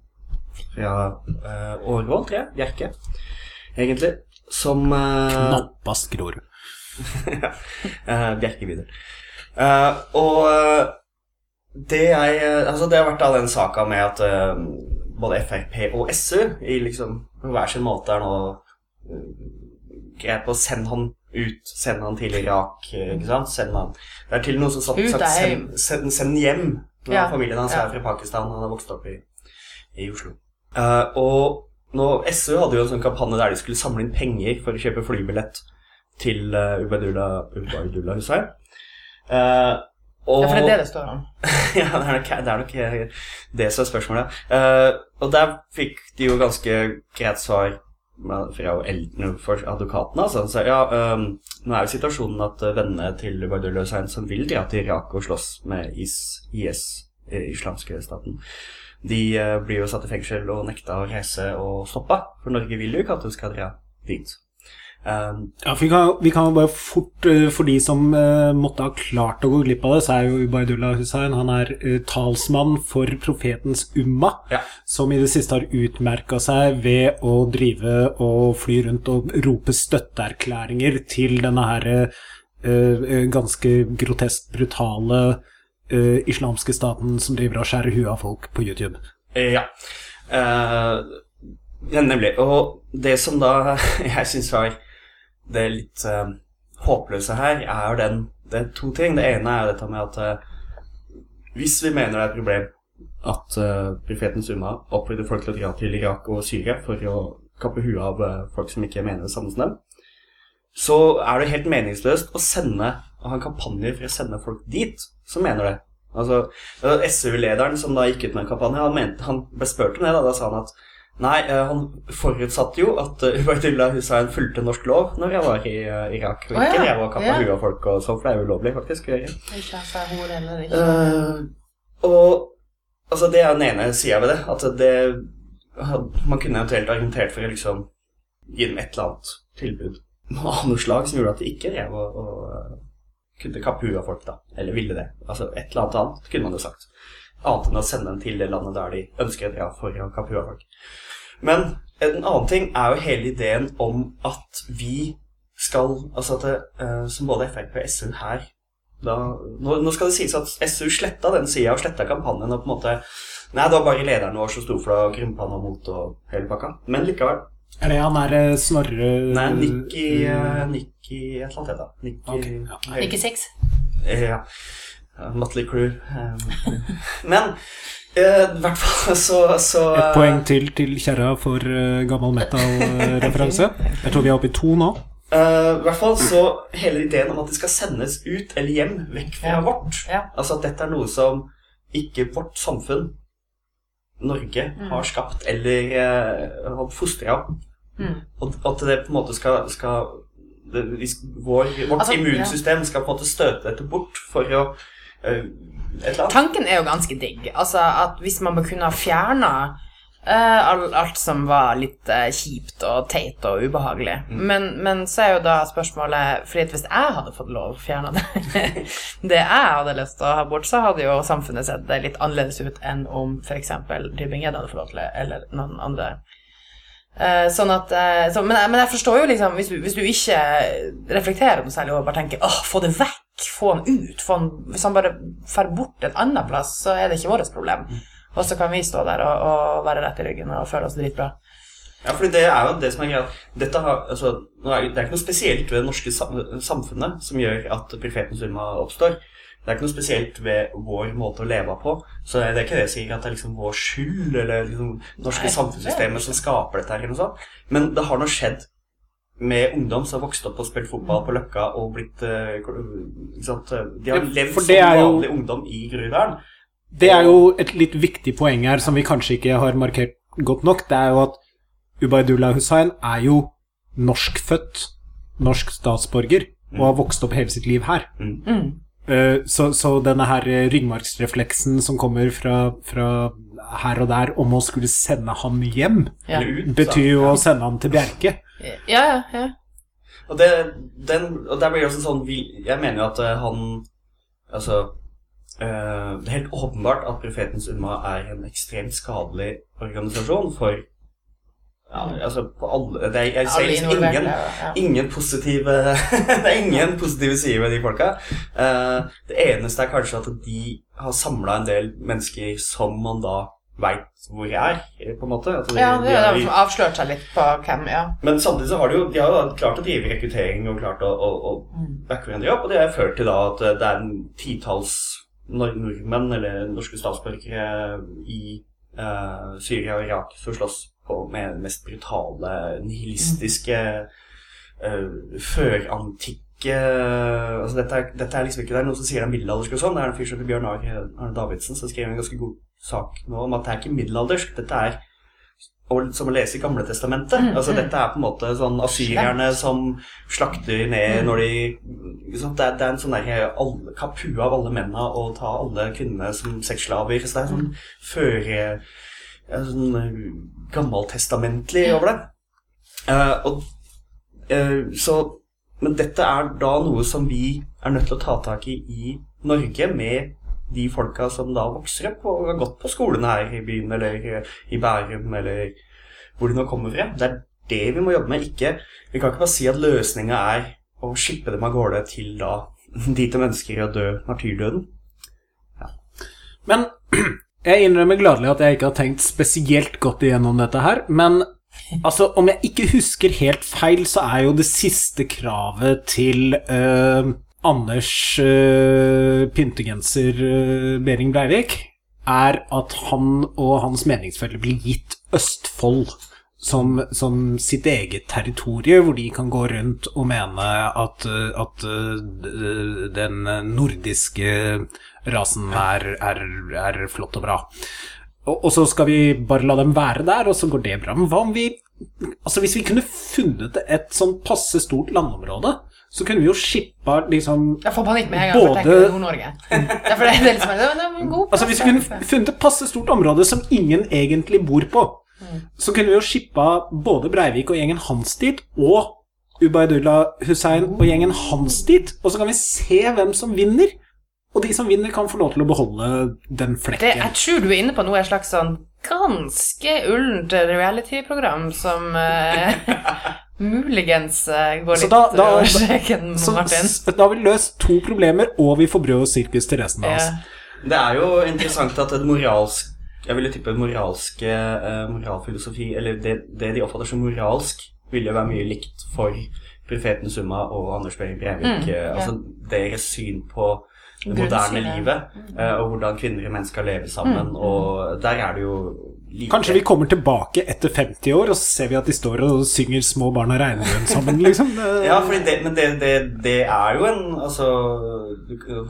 fra uh, Årvoll, tror jeg. Bjerke, egentlig. Som uh, Nappast Grorud. uh, Bjerke videre. Eh, og eh, det jeg eh, Altså, det har vært all den saka med at uh, både Frp og SU i liksom hver sin måte er nå eh, greit på å sende han ut, sende han til Irak, eh, ikke sant? Send han Det er til noe som satt, sagt send, send, send hjem. Ja, familien hans ja. er fra Pakistan, han har vokst opp i, i Oslo. Uh, og nå, SU hadde jo en sånn kampanje der de skulle samle inn penger for å kjøpe flybillett til uh, Ubaidullah, Ubaydullah Hussein. Uh, Og, Ja, for det er det det står om. ja, det er nok det, er nok det som er spørsmålet. Uh, og der fikk de jo ganske greit svar fra advokatene. Altså. Sa ja, um, nå er jo situasjonen at eh, vennene til Ubaidullah Hussein som vil dra til Irak og slåss med IS, IS eh, islamske staten, de eh, blir jo satt i fengsel og nekta å reise og stoppe. For Norge vil jo ikke at de skal dra dit. Um, Ja, for vi kan, vi kan bare fort, eh, for de som uh, måtte ha klart å gå glipp av det, så er jo Ubaydullah Hussein han er uh, talsmann for profetens umma, Ja. som i det siste har utmerka seg ved å drive og fly rundt og rope støtteerklæringer til denne her uh, ganske grotesk brutale eh, islamske staten som driver og skjærer huet av folk på YouTube. Eh, Ja. Uh, ja, nemlig. Og det som da jeg syns var det litt uh, håpløse her, er jo den Det er to ting. Det ene er dette med at hvis vi mener det er et problem at uh, profeten Summa oppfordrer folk til å dra til Irak og Syria for å kappe huet av folk som ikke mener det samme som dem, så er det helt meningsløst å sende å ha en kampanje for å sende folk dit som mener det. Altså, SU-lederen som da gikk ut med en kampanje, han, mente, han ble spurt om det. Da, da sa han at nei, eh, han forutsatte jo at uh, Ubaydullah Hussein fulgte norsk lov når jeg var i eh, Irak, og Å, ikke drev og kappa huet av folk og sånn, for det er jo ulovlig, faktisk. å gjøre. Ikke altså hore eller ikke. Eh, og altså, det er den ene sida ved det. At det Man kunne eventuelt argumentert for å liksom gi dem et eller annet tilbud av noe slag som gjorde at de ikke drev og, og eh, kunne av folk, da. Eller ville det. Altså et eller annet annet, kunne man jo sagt. Annet enn å sende dem til det landet der de ønsker å dra for å kappe folk. Men en annen ting er jo hele ideen om at vi skal Altså at det, eh, som både Frp og SU her da, nå, nå skal det sies at SU sletta den sida og sletta kampanjen. og på en måte Nei, det var bare lederen vår som sto for det, og Krumpanna mot og hele pakka. Men likevel. Er det han er eh, Snorre Nei, Nikki uh, Nikki et eller annet heter det. Nikki Ok, ja. Ikke six. Eh, Ja. Motley Crew. Men i hvert fall så, så Et poeng til til kjerra for uh, gammel metal-referanse. Jeg tror vi er oppe i to nå. Eh, I hvert fall så hele ideen om at det skal sendes ut eller hjem, vekk fra Ja. vårt. Ja. Altså at dette er noe som ikke vårt samfunn, Norge, Mm. har skapt eller uh, har fostra opp. Mm. At det på en måte skal, skal det, vår, Vårt Altså, immunsystem skal på en måte støte dette bort for å eh, annet. Tanken er jo ganske digg. Altså at hvis man bare kunne ha fjerna alt, alt som var litt eh, kjipt og teit og ubehagelig. Men, men så er jo da spørsmålet fordi hvis jeg hadde fått lov å fjerne det, det jeg hadde lyst til å ha bort, så hadde jo samfunnet sett det litt annerledes ut enn om f.eks. Tybring-Gjedde hadde fått lov til det, eller noen andre. Eh, sånn at, eh, så, men, men jeg forstår jo liksom Hvis du, hvis du ikke reflekterer noe særlig og bare tenker åh, få det vekk, få han ut få han, Hvis han bare drar bort en annen plass, så er det ikke vårt problem. Og så kan vi stå der og, og være rett i ryggen og føle oss dritbra. Ja, fordi det er jo det som er greia. Dette har, altså, det er ikke noe spesielt ved det norske samfunnet som gjør at profetens urma oppstår. Det er ikke noe spesielt ved vår måte å leve på. Så det er ikke det jeg sier at det er liksom vår skyld eller liksom norske Nei, samfunnssystemet som skaper dette her. eller noe sånt. Men det har nå skjedd med ungdom som har vokst opp og spilt fotball på Løkka og blitt eh, ikke sant? De har levd som vanlig ungdom i Groruddalen. Det er jo et litt viktig poeng her som vi kanskje ikke har markert godt nok. Det er jo at Ubaydullah Hussain er jo norskfødt norsk statsborger og har vokst opp hele sitt liv her. Mm. Eh, Så, så denne her ryggmargsrefleksen som kommer fra, fra her og der om å skulle sende han hjem, Ja. Betyr jo å sende han til Bjerke. Ja, ja, ja. Og, det, den, og der blir det også sånn Jeg mener jo at eh, han Altså eh, Det er helt åpenbart at Profetens Umma er en ekstremt skadelig organisasjon for ja, altså på alle det er, Jeg ser liksom ingen, ingen positive Det er ingen positive sider ved de folka. Uh, det eneste er kanskje at de har samla en del mennesker som man da veit hvor er, på en måte. Altså, de, Ja, det de er liksom avslørt seg litt på hvem, ja. men samtidig så har de jo de har jo klart å drive rekruttering og klart å, å, å backe opp, og det har ført til da at det er en titalls nor- nordmenn eller norske statsborgere i uh, Syria og Irak som slåss med den mest brutale, nihilistiske uh, førantikke altså dette, er, dette er liksom ikke det er noen som sier det er middelaldersk og sånn. Det er en fyr som heter Bjørn Arne Davidsen som skrev en ganske god sak nå om at det er ikke middelaldersk. Dette er som å lese i Gamle Testamentet. Mm, altså mm. Dette er på en måte sånn asyrerne som slakter ned Mm. når de liksom, det, er, det er en sånn der kapue av alle mennene og ta alle kvinnene som sexslaver. Så det er sånn føre ja, sånn eh, gammeltestamentlig over det. Uh, og, uh, så, men dette er da noe som vi er nødt til å ta tak i i Norge, med de folka som da vokser opp og har gått på skolen her i byen, eller i Bærum, eller hvor de nå kommer fra. Det er det vi må jobbe med. Ikke, vi kan ikke bare si at løsninga er å skippe dem av gårde til da dit de ønsker å dø martyrdøden. Men jeg innrømmer gladelig at jeg ikke har tenkt spesielt godt igjennom dette her. Men altså, om jeg ikke husker helt feil, så er jo det siste kravet til eh, Anders uh, pyntegenser uh, Behring Breivik er at han og hans meningsfeller blir gitt Østfold som, som sitt eget territorie, hvor de kan gå rundt og mene at, eh, at eh, den nordiske rasen er, er, er flott og bra. Og, og så skal vi bare la dem være der, og så går det bra. Men hva om vi Altså, hvis vi kunne funnet et sånn passe stort landområde, så kunne vi jo shippa liksom Jeg får panikk med en gang, for Både- tenker Nord-Norge. Ja, for det er liksom, det er en god Altså Hvis vi kunne funnet et passe stort område som ingen egentlig bor på, så kunne vi jo shippa både Breivik og gjengen hans dit, og Ubaydullah Hussein og gjengen hans dit, og så kan vi se hvem som vinner. Og de som vinner, kan få lov til å beholde den det, flekken. jeg tror du er inne på noe et slags sånn ganske ullent reality-program som uh, muligens eh, går Så litt da- da- over streken, Martin. Så, da har vi løst to problemer, og vi får brød og sirkus til resten av oss. Ja. Det er jo interessant at et moralsk Jeg ville tippe moralske uh, moralfilosofi, eller det, det de oppfatter som moralsk, ville være mye likt for profeten Summa og Anders Behring Breivik. Mm, ja. Altså deres syn på det moderne Grunnsynet. livet, eh, og hvordan kvinner og menn skal leve sammen. Og der er det jo like Kanskje vi kommer tilbake etter 50 år, og så ser vi at de står og synger 'Små barn av regnbuen' sammen, liksom. Ja, fordi det, men det, det, det er jo en Altså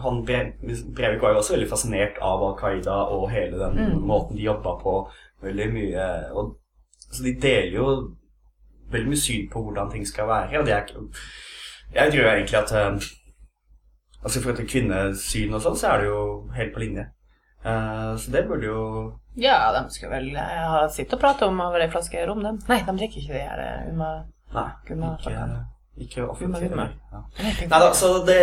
han Bre- Breivik var jo også veldig fascinert av Al Qaida og hele den Mm. måten de jobba på. Veldig mye og, Så de deler jo veldig mye syn på hvordan ting skal være. Og det er ikke Jeg tror egentlig at eh, Altså i forhold til kvinnesyn og sånn, så er det jo helt på linje. Uh, så det burde jo ja, de skulle vel eh, ha sitt og prate om over ei flaske rom, dem. Nei, de drikker ikke det her Uma... Umma Nei, Gumma, ikke, ikke offentlig. Gumma. Ja. Nei da, så det,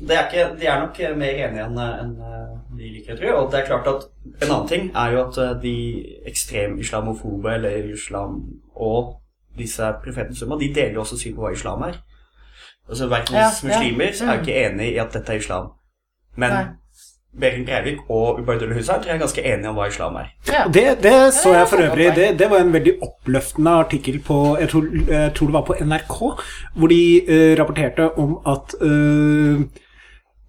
det er ikke, de er nok mer enige enn en, eh, de liker, tror jeg. Og det er klart at en annen ting er jo at de de ekstremislamofobe, eller islam, og disse profetens summa, de deler jo også syn på hva islam er. Altså Verdens Ja, ja. muslimer er jo ikke enig i at dette er islam. Men Nei. Behring Breivik og Ubaydullah Hussein er ganske enige om hva islam er. Ja. Det, det så jeg for øvrig. Det, det var en veldig oppløftende artikkel på Jeg tror, jeg tror det var på NRK, hvor de uh, rapporterte om at uh,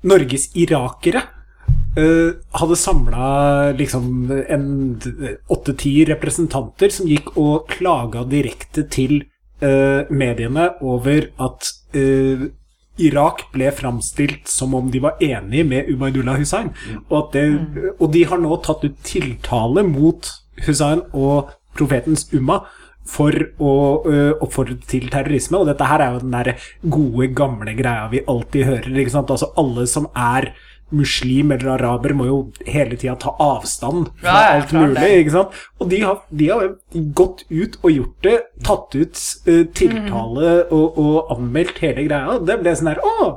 Norges irakere uh, hadde samla liksom en åtte-ti representanter som gikk og klaga direkte til eh, mediene over at eh, Irak ble framstilt som om de var enige med Ubaydullah Hussein. Og, at det, og de har nå tatt ut tiltale mot Hussein og profetens Umma for å ø, oppfordre til terrorisme. Og dette her er jo den der gode, gamle greia vi alltid hører. ikke sant? Altså Alle som er muslim eller araber, må jo hele tida ta avstand fra Ja, ja, alt mulig. det. ikke sant? Og de har, de har gått ut og gjort det, tatt ut uh, tiltale og, og anmeldt hele greia. Det ble sånn her Å,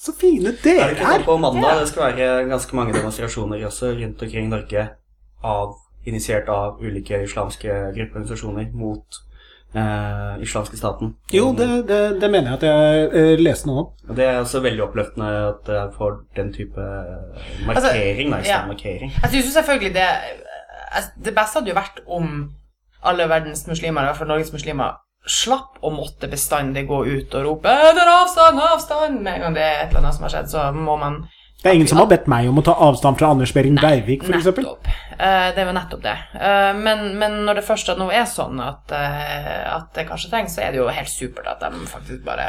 så fine Det er dere er! Det på mandag. Det skal være ganske mange demonstrasjoner også rundt omkring i Norge av, initiert av ulike islamske gruppeorganisasjoner mot eh, islamske staten. Jo, det, det, det mener jeg at jeg eh, leste noe om. Og det er også veldig oppløftende at jeg får den type markering. Altså, ja. markering. Jeg synes jo selvfølgelig det Det beste hadde jo vært om alle verdens muslimer, i hvert fall Norges muslimer, slapp å måtte bestandig gå ut og rope 'Det er avstand, avstand!' Med en gang det er et eller annet som har skjedd, så må man Det er ingen som har bedt meg om å ta avstand fra Anders Behring Breivik, f.eks. Nettopp. Eh, det er jo nettopp det. Eh, men, men når det først nå er sånn at, eh, at det kanskje trengs, så er det jo helt supert at de faktisk bare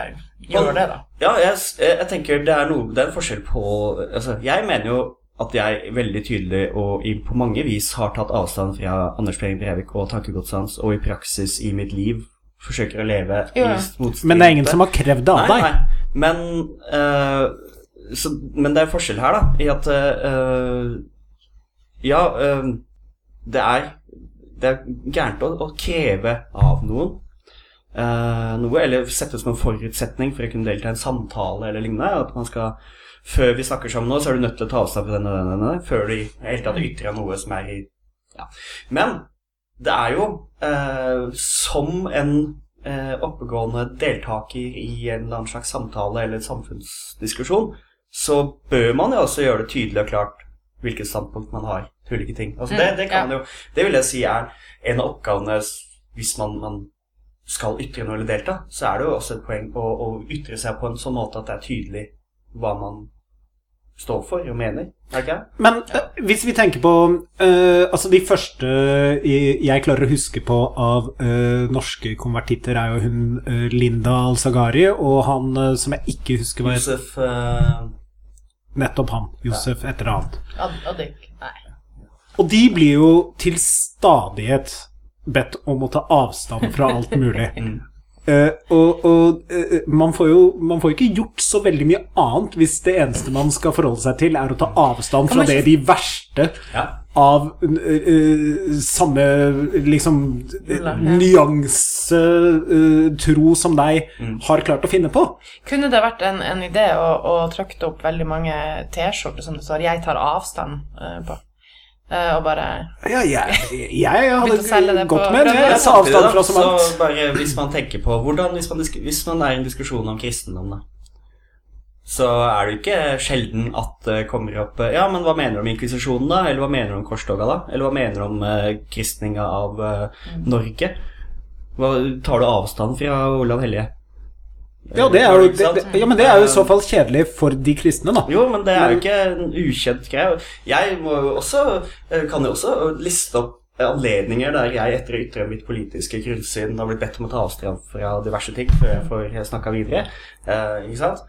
gjør det, da. Ja, jeg, jeg tenker det er, noe, det er en forskjell på altså, Jeg mener jo at jeg veldig tydelig og på mange vis har tatt avstand fra Anders Behring Breivik og tankegodset hans, og i praksis i mitt liv forsøker å leve ja. i motstrid Men det er ingen som har krevd det av deg. nei. nei. Men, eh, så, men det er forskjell her, da, i at uh, Ja, uh, det er Det er gærent å, å kreve av noen uh, noe, eller sette som en forutsetning for å kunne delta i en samtale eller lignende. At man skal Før vi snakker sammen nå, så er du nødt til å ta avstand fra denne og denne, denne, før du i det hele tatt ytrer noe som er i ja. Men det er jo uh, som en oppegående deltaker i en eller annen slags samtale eller samfunnsdiskusjon, så bør man jo også gjøre det tydelig og klart hvilket standpunkt man har til ulike ting. Altså det, Mm, det, kan ja. man jo, det vil jeg si er en av oppgavene hvis man, man skal ytre noe eller delta, så er det jo også et poeng å, å ytre seg på en sånn måte at det er tydelig hva man står for og mener. Er det ikke? Men ja. hvis vi tenker på uh, Altså, de første jeg, klarer å huske på av uh, norske konvertitter, er jo hun uh, Linda Al-Sagari og han eh, som jeg ikke husker hva het. Josef eh, Nettopp han. Josef et eller annet. Ad- Addik. Nei. Og de blir jo til stadighet bedt om å ta avstand fra alt mulig. Eh, og og uh, man, får jo, man får jo ikke gjort så veldig mye annet hvis det eneste man skal forholde seg til, er å ta avstand fra det de verste Ja. av uh, samme liksom Ja. nyansetro som deg har klart å finne på. Kunne det vært en, en idé å, å trykke opp veldig mange T-skjorter som det står 'Jeg tar avstand' eh, på? Eh, og bare Ja, jeg, jeg hadde det på gått med det. Jeg tar avstand fra så mangt. Så bare hvis man tenker på hvordan, hvis man, hvis man er i en diskusjon om kristendom, da, så er det jo ikke sjelden at det kommer opp eh, Ja, men hva mener du om inkvisisjonen, da? Eller hva mener du om korstoga, da? Eller hva mener du om eh, kristninga av eh, Norge? Hva, tar du avstand fra Olav Hellige? Ja, det er jo, det, det- ja, men det er jo i så fall kjedelig for de kristne, da. Jo, men det er jo ikke en ukjent greie. Jeg må jo også, eh, kan jo også liste opp eh, anledninger der jeg etter å ytre mitt politiske grunnsyn har blitt bedt om å ta avstand fra diverse ting før jeg får snakka videre. Eh, ikke sant?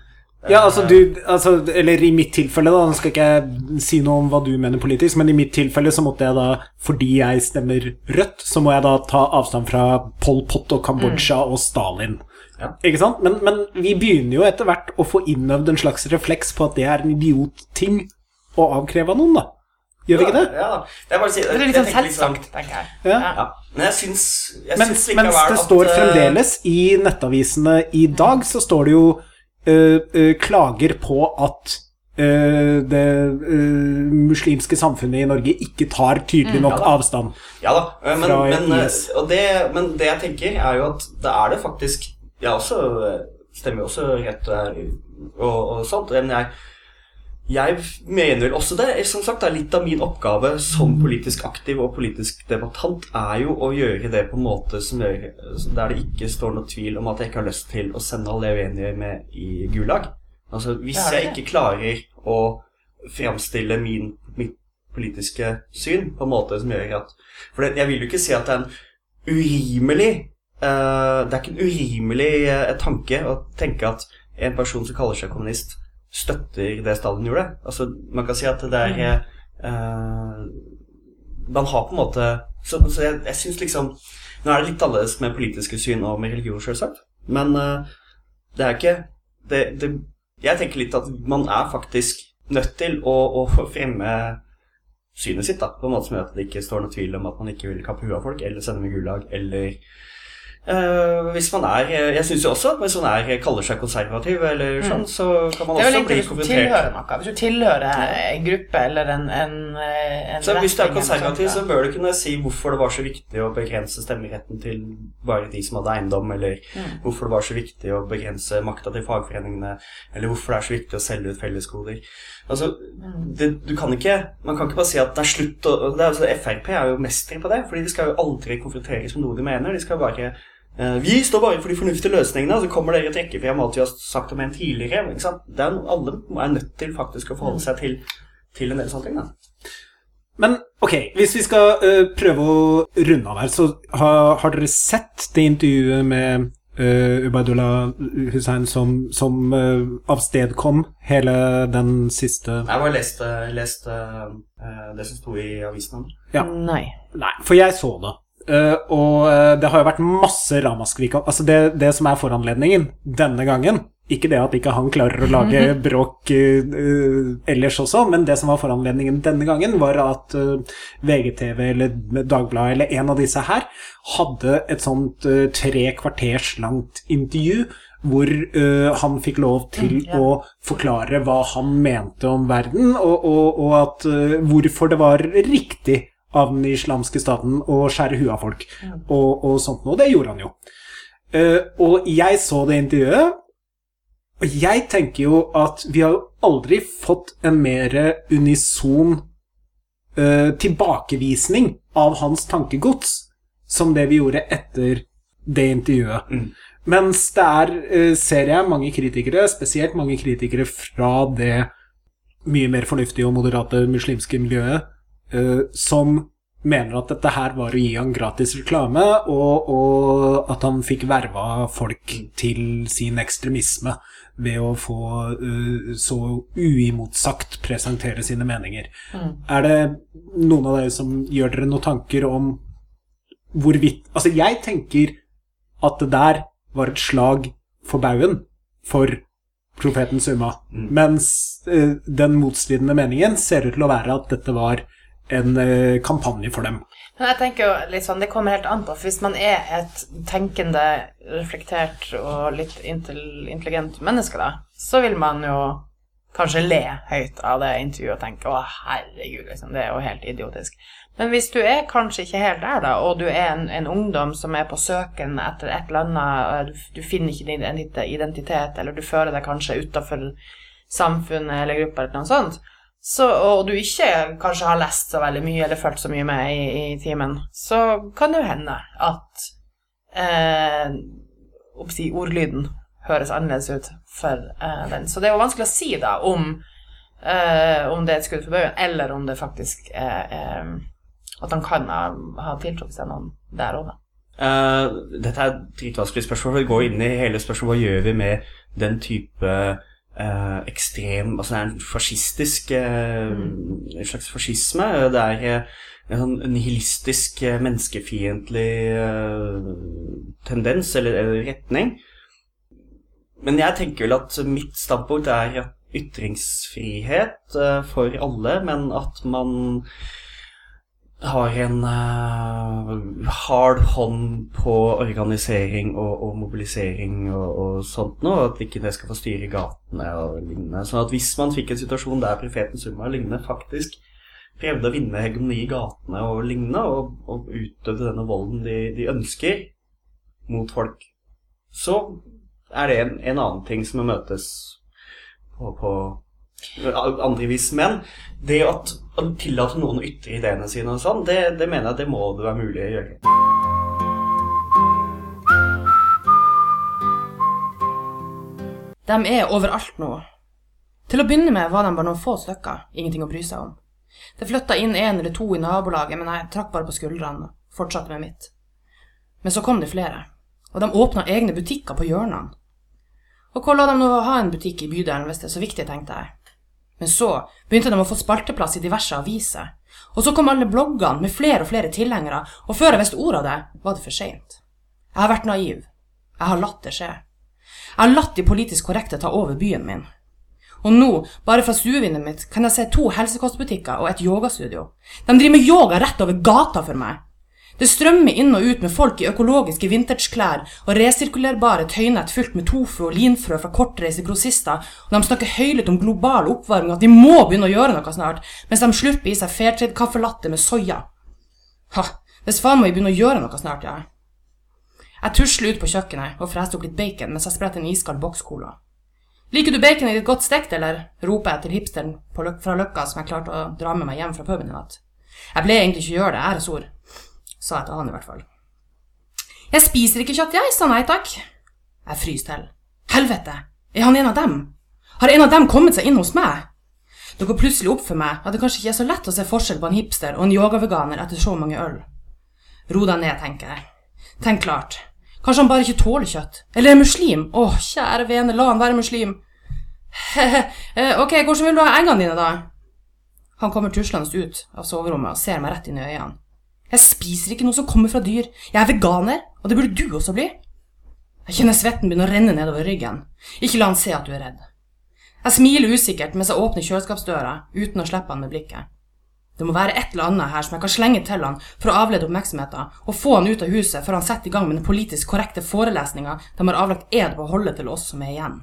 Ja, altså du altså, Eller i mitt tilfelle, da. Nå skal ikke jeg si noe om hva du mener politisk, men i mitt tilfelle så måtte jeg da, fordi jeg stemmer rødt, så må jeg da ta avstand fra Pol Pot og Kambodsja og Stalin. Ja. Ikke sant? Men, men vi begynner jo etter hvert å få innøvd en slags refleks på at det er en idiotting å avkreve av noen, da. Gjør vi ikke det? Ja, da. Jeg bare Det er litt sånn liksom- selvsagt, tenker jeg. Ja. Ja, men jeg syns, jeg Mens, syns mens det står at, fremdeles i nettavisene i dag, så står det jo øh, øh, klager på at øh, det øh, muslimske samfunnet i Norge ikke tar tydelig nok avstand. Ja da, eh, men, Fra men, eh, IS. og det, men det jeg tenker, er jo at da er det faktisk Jeg også eh, stemmer jo også rett der og, og sånt, men jeg jeg mener vel også det. Som sagt, er litt av min oppgave som politisk aktiv og politisk debattant er jo å gjøre det på en måte som gjør, der det ikke står noe tvil om at jeg ikke har lyst til å sende alle jeg er uenig med i Gulag. Altså, Hvis Ja, jeg ikke klarer å framstille min, mitt politiske syn på en måte som gjør at For det, jeg vil jo ikke si at det er en urimelig eh, Det er ikke en urimelig uh, tanke å tenke at en person som kaller seg kommunist, støtter det Stalin gjorde. Altså, man kan si at det er uh, Man har på en måte Så, så jeg, jeg syns liksom Nå er det litt annerledes med politiske syn og med religion, selvsagt, men det er ikke det, det, Jeg tenker litt at man er faktisk nødt til å, å fremme synet sitt, da, på en måte som gjør at det ikke står noe tvil om at man ikke vil kappe huet av folk, eller sende med gulag, eller eh, hvis man er Jeg syns jo også at hvis man er, kaller seg konservativ, eller sånn, så kan man også bli konfrontert. Hvis du tilhører en gruppe eller en, en, en Så hvis du er konservativ, sånt, så bør du kunne si hvorfor det var så viktig å begrense stemmeretten til bare de som hadde eiendom, eller Mm. hvorfor det var så viktig å begrense makta til fagforeningene, eller hvorfor det er så viktig å selge ut fellesgoder. Altså, Mm. det, du kan ikke Man kan ikke bare si at det er slutt det er, altså, Frp er jo mestere på det, fordi de skal jo aldri konfronteres med noe de mener. De skal bare eh, Vi står bare for de fornuftige løsningene, og så kommer dere og trekker frem alt vi har sagt om en tidligere. Ikke sant? No- alle er nødt til faktisk å forholde seg til, til en del sånne ting. Da. Men ok, hvis vi skal uh, prøve å runde av her, så har, har dere sett det intervjuet med uh, Ubaidullah Hussein som, som uh, avstedkom hele den siste Jeg bare leste, leste uh, det som sto i avisen. Ja. Nei. Nei, for jeg så det. Eh, og eh, det har jo vært masse ramaskrik Altså, det, det som er foranledningen denne gangen Ikke det at ikke han klarer å lage bråk eh, ellers også, men det som var foranledningen denne gangen, var at uh, VGTV eller Dagbladet eller en av disse her hadde et sånt tre kvarters langt intervju hvor uh, han fikk lov til Mm, ja. å forklare hva han mente om verden, og, og, og at, uh, hvorfor det var riktig av den islamske staten og skjære huet av folk, og, og sånt noe. Det gjorde han jo. Uh, og jeg så det intervjuet, og jeg tenker jo at vi har jo aldri fått en mer unison uh, tilbakevisning av hans tankegods som det vi gjorde etter det intervjuet. Mm. Mens det er, eh, ser jeg, mange kritikere, spesielt mange kritikere fra det mye mer fornuftige og moderate muslimske miljøet, eh, som mener at dette her var å gi han gratis reklame, og, og at han fikk verva folk til sin ekstremisme ved å få uh, så uimotsagt presentere sine meninger. Er det noen av dere som gjør dere noen tanker om hvorvidt Altså, jeg tenker at det der var et slag for baugen for profeten Summa, mens uh, den motstridende meningen ser ut til å være at dette var en eh, kampanje for dem. Men jeg tenker jo litt sånn, det kommer helt an på. For hvis man er et tenkende, reflektert og litt intelligent menneske, da, så vil man jo kanskje le høyt av det intervjuet og tenke 'Å, herregud, liksom, det er jo helt idiotisk'. Men hvis du er kanskje ikke helt der, da, og du er en, en ungdom som er på søken etter et eller annet, du, du finner ikke din identitet, eller du føler deg kanskje utafor samfunnet eller gruppa eller noe sånt, så, og du ikke kanskje har lest så veldig mye eller fulgt så mye med i, i timen, så kan det jo hende at eh, si, ordlyden høres annerledes ut for eh, den. Så det er jo vanskelig å si da om, eh, om det er et skudd for baugen, eller om det faktisk er at han kan ha, ha tiltrukket seg noen der òg, da. Uh, dette er et dritvanskelig spørsmål. for Det går inn i hele spørsmålet hva gjør vi med den type eh, ekstrem Altså det er en fascistisk eh, En slags fascisme. Det er eh, en sånn nihilistisk, menneskefientlig menneskefiendtlig eh, tendens eller, eller retning. Men jeg tenker vel at mitt standpunkt er ytringsfrihet eh, for alle, men at man har en uh, hard hånd på organisering og, og mobilisering og, og sånt noe, at ikke det skal få styre gatene og lignende. Sånn at hvis man fikk en situasjon der profeten Summa og lignende faktisk prøvde å vinne hegemoni i gatene og lignende, og, og utøvde denne volden de, de ønsker mot folk, så er det en, en annen ting som må møtes på, på andre vis. Men det at å tillate noen å ytre ideene sine og sånn, det, det mener jeg det må det være mulig å gjøre. De er overalt nå. Til å begynne med var de bare noen få stykker, ingenting å bry seg om. Det flytta inn en eller to i nabolaget, men jeg trakk bare på skuldrene og fortsatte med mitt. Men så kom det flere, og de åpna egne butikker på hjørnene. Og hvor la de nå ha en butikk i bydelen hvis det er så viktig, tenkte jeg. Men så begynte de å få spalteplass i diverse aviser, og så kom alle bloggene med flere og flere tilhengere, og før jeg visste ordet av det, var det for seint. Jeg har vært naiv. Jeg har latt det skje. Jeg har latt de politisk korrekte ta over byen min. Og nå, bare fra stuevinduet mitt, kan jeg se to helsekostbutikker og et yogastudio. De driver med yoga rett over gata for meg. Det strømmer inn og ut med folk i økologiske vintageklær og resirkulerbare tøynett fylt med tofu og linfrø fra kortreiste grossister, og de snakker høylytt om global oppvarming og at de må begynne å gjøre noe snart, mens de slurper i seg fairtrade kaffelatte med soya. Ha, hvis faen må vi begynne å gjøre noe snart, ja. Jeg tusler ut på kjøkkenet og freser opp litt bacon mens jeg spretter en iskald boks-cola. Liker du baconet ditt godt stekt, eller? roper jeg til hipsteren Løk fra Løkka som jeg klarte å dra med meg hjem fra puben i natt. Jeg ble egentlig ikke gjøre det, æresord, sa jeg til han i hvert fall. Jeg spiser ikke kjøtt, jeg, sa nei takk. Jeg fryser til. Helvete, er han en av dem? Har en av dem kommet seg inn hos meg? Det går plutselig opp for meg at det kanskje ikke er så lett å se forskjell på en hipster og en yogaveganer etter så mange øl. Ro deg ned, tenker jeg. Tenk klart. Kanskje han bare ikke tåler kjøtt? Eller er muslim? Å, kjære vene, la han være muslim. Eh, ok, hvordan vil du ha eggene dine, da? Han kommer tuslende ut av soverommet og ser meg rett inn i øynene. Jeg spiser ikke noe som kommer fra dyr. Jeg er veganer, og det burde du også bli. Jeg kjenner svetten begynne å renne nedover ryggen. Ikke la han se at du er redd. Jeg smiler usikkert mens jeg åpner kjøleskapsdøra uten å slippe han med blikket. Det må være et eller annet her som jeg kan slenge til han for å avlede oppmerksomheten og få han ut av huset før han setter i gang med den politisk korrekte forelesninga de har avlagt ed på å holde til oss som er igjen.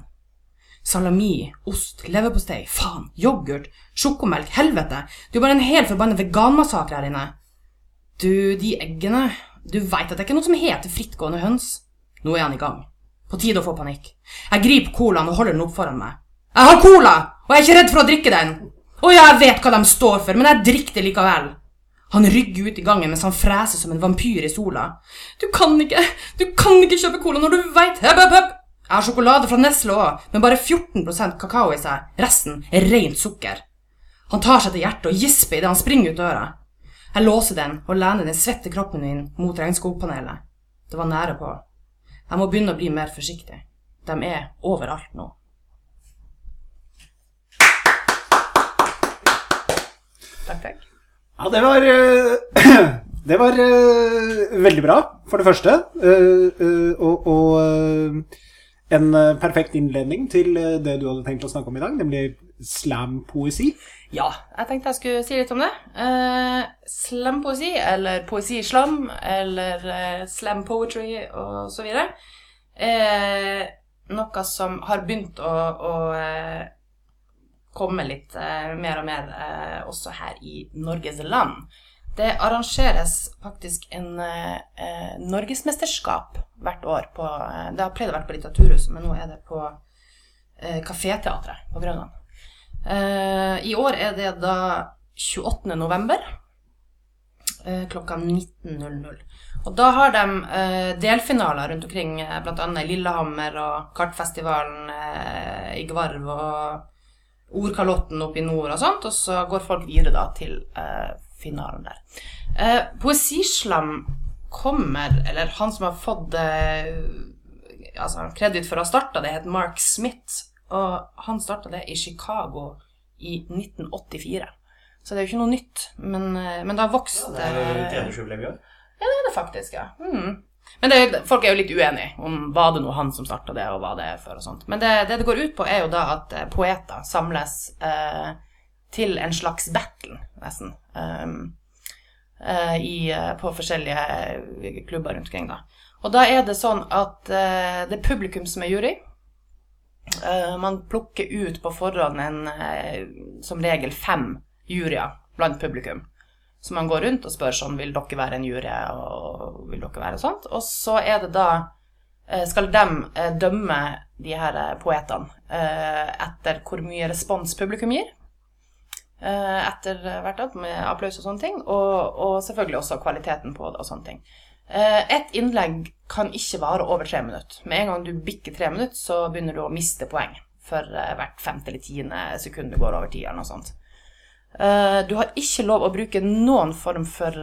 Salami, ost, leverpostei, faen, yoghurt, sjokomelk, helvete. Det er jo bare en hel forbanna veganmassakre her inne. Du, de eggene Du veit at det er ikke noe som heter frittgående høns? Nå er han i gang. På tide å få panikk. Jeg griper colaen og holder den opp foran meg. Jeg har cola, og jeg er ikke redd for å drikke den. Å ja, jeg vet hva de står for, men jeg drikker det likevel. Han rygger ut i gangen mens han freser som en vampyr i sola. Du kan ikke, du kan ikke kjøpe cola når du veit Høp, høp, høp! Jeg har sjokolade fra Nestle òg, men bare 14% kakao i seg. Resten er rent sukker. Han tar seg til hjertet og gisper idet han springer ut døra. Jeg låser den og lener den svette kroppen min mot regnskogpanelet. Det var nære på. Jeg må begynne å bli mer forsiktig. De er overalt nå. Takk, takk. Ja, det var eh, Det var eh, veldig bra, for det første. Eh, og og en perfekt innledning til det du hadde tenkt å snakke om i dag, nemlig slam-poesi. Ja, jeg tenkte jeg skulle si litt om det. Uh, slampoesi, eller poesislam, eller uh, slam poetry og så videre, er noe som har begynt å, å eh, komme litt eh, mer og mer eh, også her i Norges land. Det arrangeres faktisk en eh, eh, norgesmesterskap hvert år på eh, Det har pleid å være på Litteraturhuset, men nå er det på eh, Kaféteatret på Grønland. Eh, I år er det da 28. november eh, klokka 19.00. Og da har de eh, delfinaler rundt omkring, bl.a. i Lillehammer og Kartfestivalen i Gvarv og Ordkalotten oppe i nord og sånt, og så går folk videre da til finalen der. Poesislam kommer, eller han som har fått eh, altså, kreditt for å ha starta det, het Mark Smith, og han starta det i Chicago i 1984. Så det er jo ikke noe nytt, men, eh, men det har vokst Tredjejubileum i år. ja, det er det faktisk, ja. Mm. Men det, er folk er jo litt uenige om var det noe han som starta det, og hva det er for og sånt. Men det, det det går ut på, er jo da at eh, poeter samles eh, til en slags battle, nesten. Um, eh, i, eh, på forskjellige klubber rundt omkring, da. Og da er det sånn at eh, det er publikum som er jury. Eh, man plukker ut på forhånd en, eh, som regel fem juryer blant publikum. Så man går rundt og spør sånn Vil dere være en jury, og vil dere være sånt? Og så er det da eh, Skal de dømme de her poetene etter hvor mye respons publikum gir? Etter hvert med applaus og sånne ting. Og, og selvfølgelig også kvaliteten på det og sånne ting. Eh, Et innlegg kan ikke vare over tre minutter. Med en gang du bikker tre minutter, så begynner du å miste poeng for eh, hvert femte eller tiende sekund du går over tida. Eh, Du har ikke lov å bruke noen form for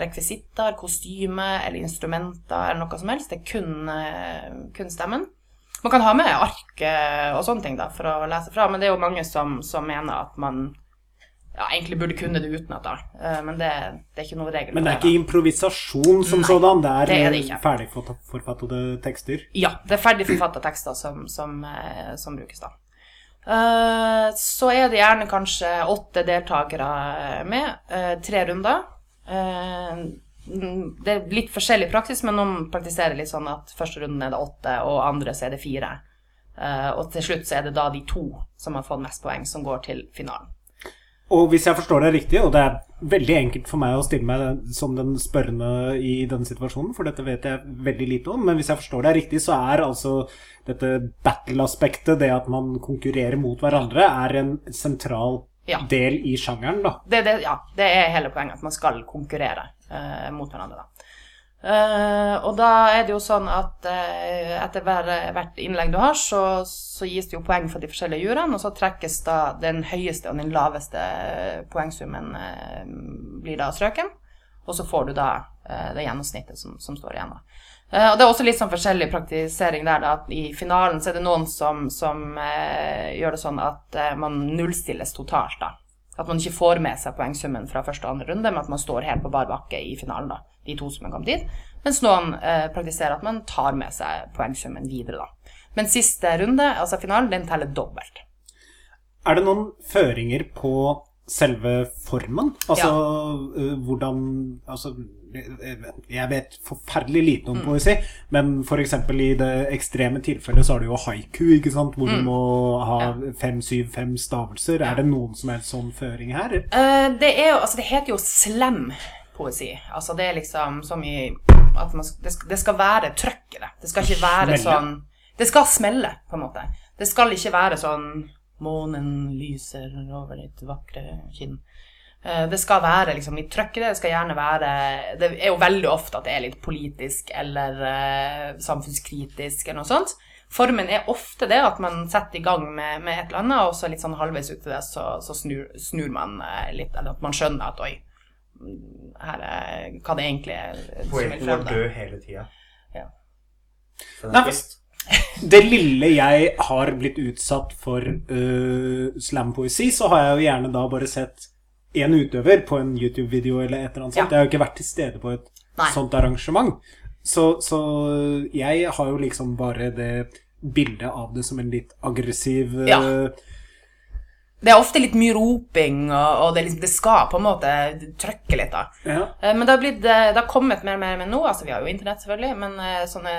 rekvisitter, kostyme eller instrumenter eller noe som helst. Det er kun, kun stemmen. Man kan ha med ark og sånne ting da, for å lese fra, men det er jo mange som, som mener at man ja, egentlig burde kunne det utenat. da. Eh, Men det, det er ikke noe regel. Men det er ikke improvisasjon som Nei, sådan, det er, det er det ikke. ferdigforfattede tekster. Ja, det er ferdig forfatta tekster som, som, eh, som brukes da. Eh, Så er det gjerne kanskje åtte deltakere eh, med, eh, tre runder. Eh, Det er litt forskjellig praksis, men noen praktiserer litt sånn at første runden er det åtte, og andre så er det fire. Eh, Og til slutt så er det da de to som har fått mest poeng, som går til finalen. Og hvis jeg forstår deg riktig, og det er veldig enkelt for meg å stille meg som den spørrende i denne situasjonen, for dette vet jeg veldig lite om, men hvis jeg forstår deg riktig, så er altså dette battle-aspektet, det at man konkurrerer mot hverandre, er en sentral Ja. del i sjangeren, da. det, det, ja, det er hele poenget, at man skal konkurrere eh, mot hverandre. Da. Eh, og da er det jo sånn at uh, etter hver, hvert innlegg du har, så, så gis det jo poeng for de forskjellige juryene, og så trekkes da den høyeste og den laveste poengsummen uh, blir da strøken, og så får du da eh, det gjennomsnittet som, som står igjen. da. Eh, og Det er også litt sånn forskjellig praktisering der. da, at I finalen så er det noen som, som eh, gjør det sånn at eh, man nullstilles totalt. da. At man ikke får med seg poengsummen fra første og andre runde, men at man står helt på bar bakke i finalen. da, De to som har kommet dit. Mens noen eh, praktiserer at man tar med seg poengsummen videre. da. Men siste runde, altså finalen, den teller dobbelt. Er det noen føringer på selve formen? Altså ja. hvordan Altså jeg vet forferdelig lite om poesi, men f.eks. i det ekstreme tilfellet så har du jo haiku, ikke sant? hvor du må ha fem, syv, fem stavelser. Er det noen som helst sånn føring her? Uh, det jo Altså, det heter jo slam-poesi. Altså, det er liksom som i At man, det, skal, det skal være trøkk i det. Det skal ikke være Smelle. sånn Det skal smelle, på en måte. Det skal ikke være sånn Månen lyser over ditt vakre kinn. Eh, Det skal være liksom litt trøkk i det. Det skal gjerne være Det er jo veldig ofte at det er litt politisk eller uh, samfunnskritisk eller noe sånt. Formen er ofte det at man setter i gang med, med et eller annet, og så litt sånn halvveis uti det så, så snur, snur man eh, litt, eller at man skjønner at oi, mm, her er hva det egentlig er Poeten var død hele tida. Ja. Nei. Det lille jeg har blitt utsatt for uh, slampoesi, så har jeg jo gjerne da bare sett én utøver på en YouTube-video eller et eller annet sånt. Ja. Jeg har jo ikke vært til stede på et Nei. sånt arrangement. Så, så jeg har jo liksom bare det bildet av det som en litt aggressiv Ja. Det er ofte litt mye roping, og, og det, liksom, det skal på en måte trykke litt, da. ja. Eh, Men det har, blitt, eh, det har kommet mer og mer med nå. Altså, vi har jo internett, selvfølgelig, men eh, sånne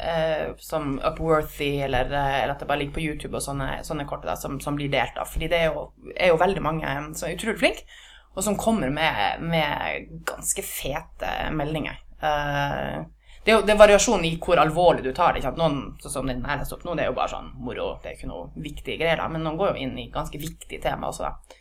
eh, som Upworthy, eller, eh, eller at det bare ligger på YouTube, og sånne, sånne kort som, som blir delt. da. Fordi det er jo, er jo veldig mange som er utrolig flinke, og som kommer med, med ganske fete meldinger. Eh, det er jo det er variasjon i hvor alvorlig du tar det. ikke sant? Noen, sånn som den jeg leste opp nå, det er jo bare sånn moro, det er ikke noe viktige greier, da. Men noen går jo inn i ganske viktige tema også, da.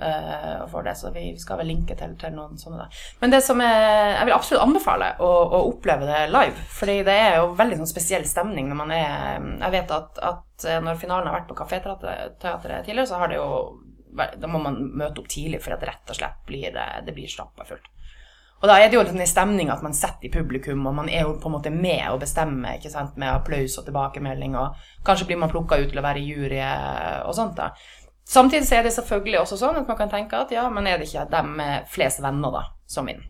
Eh, for det, så vi skal vel linke til, til noen sånne der. Men det som er, jeg vil absolutt anbefale å, å oppleve det live, fordi det er jo veldig sånn spesiell stemning når man er Jeg vet at, at når finalen har vært på Kaféteatret tidligere, så har det jo Da må man møte opp tidlig, for at rett og slett blir, det, det blir stappa fullt. Og da er det jo en stemning at man setter i publikum, og man er jo på en måte med og bestemmer, ikke sant, med applaus og tilbakemelding, og kanskje blir man plukka ut til å være jury eh, og sånt, da. Samtidig er det selvfølgelig også sånn at man kan tenke at ja, men er det ikke dem med flest venner, da, som vinner?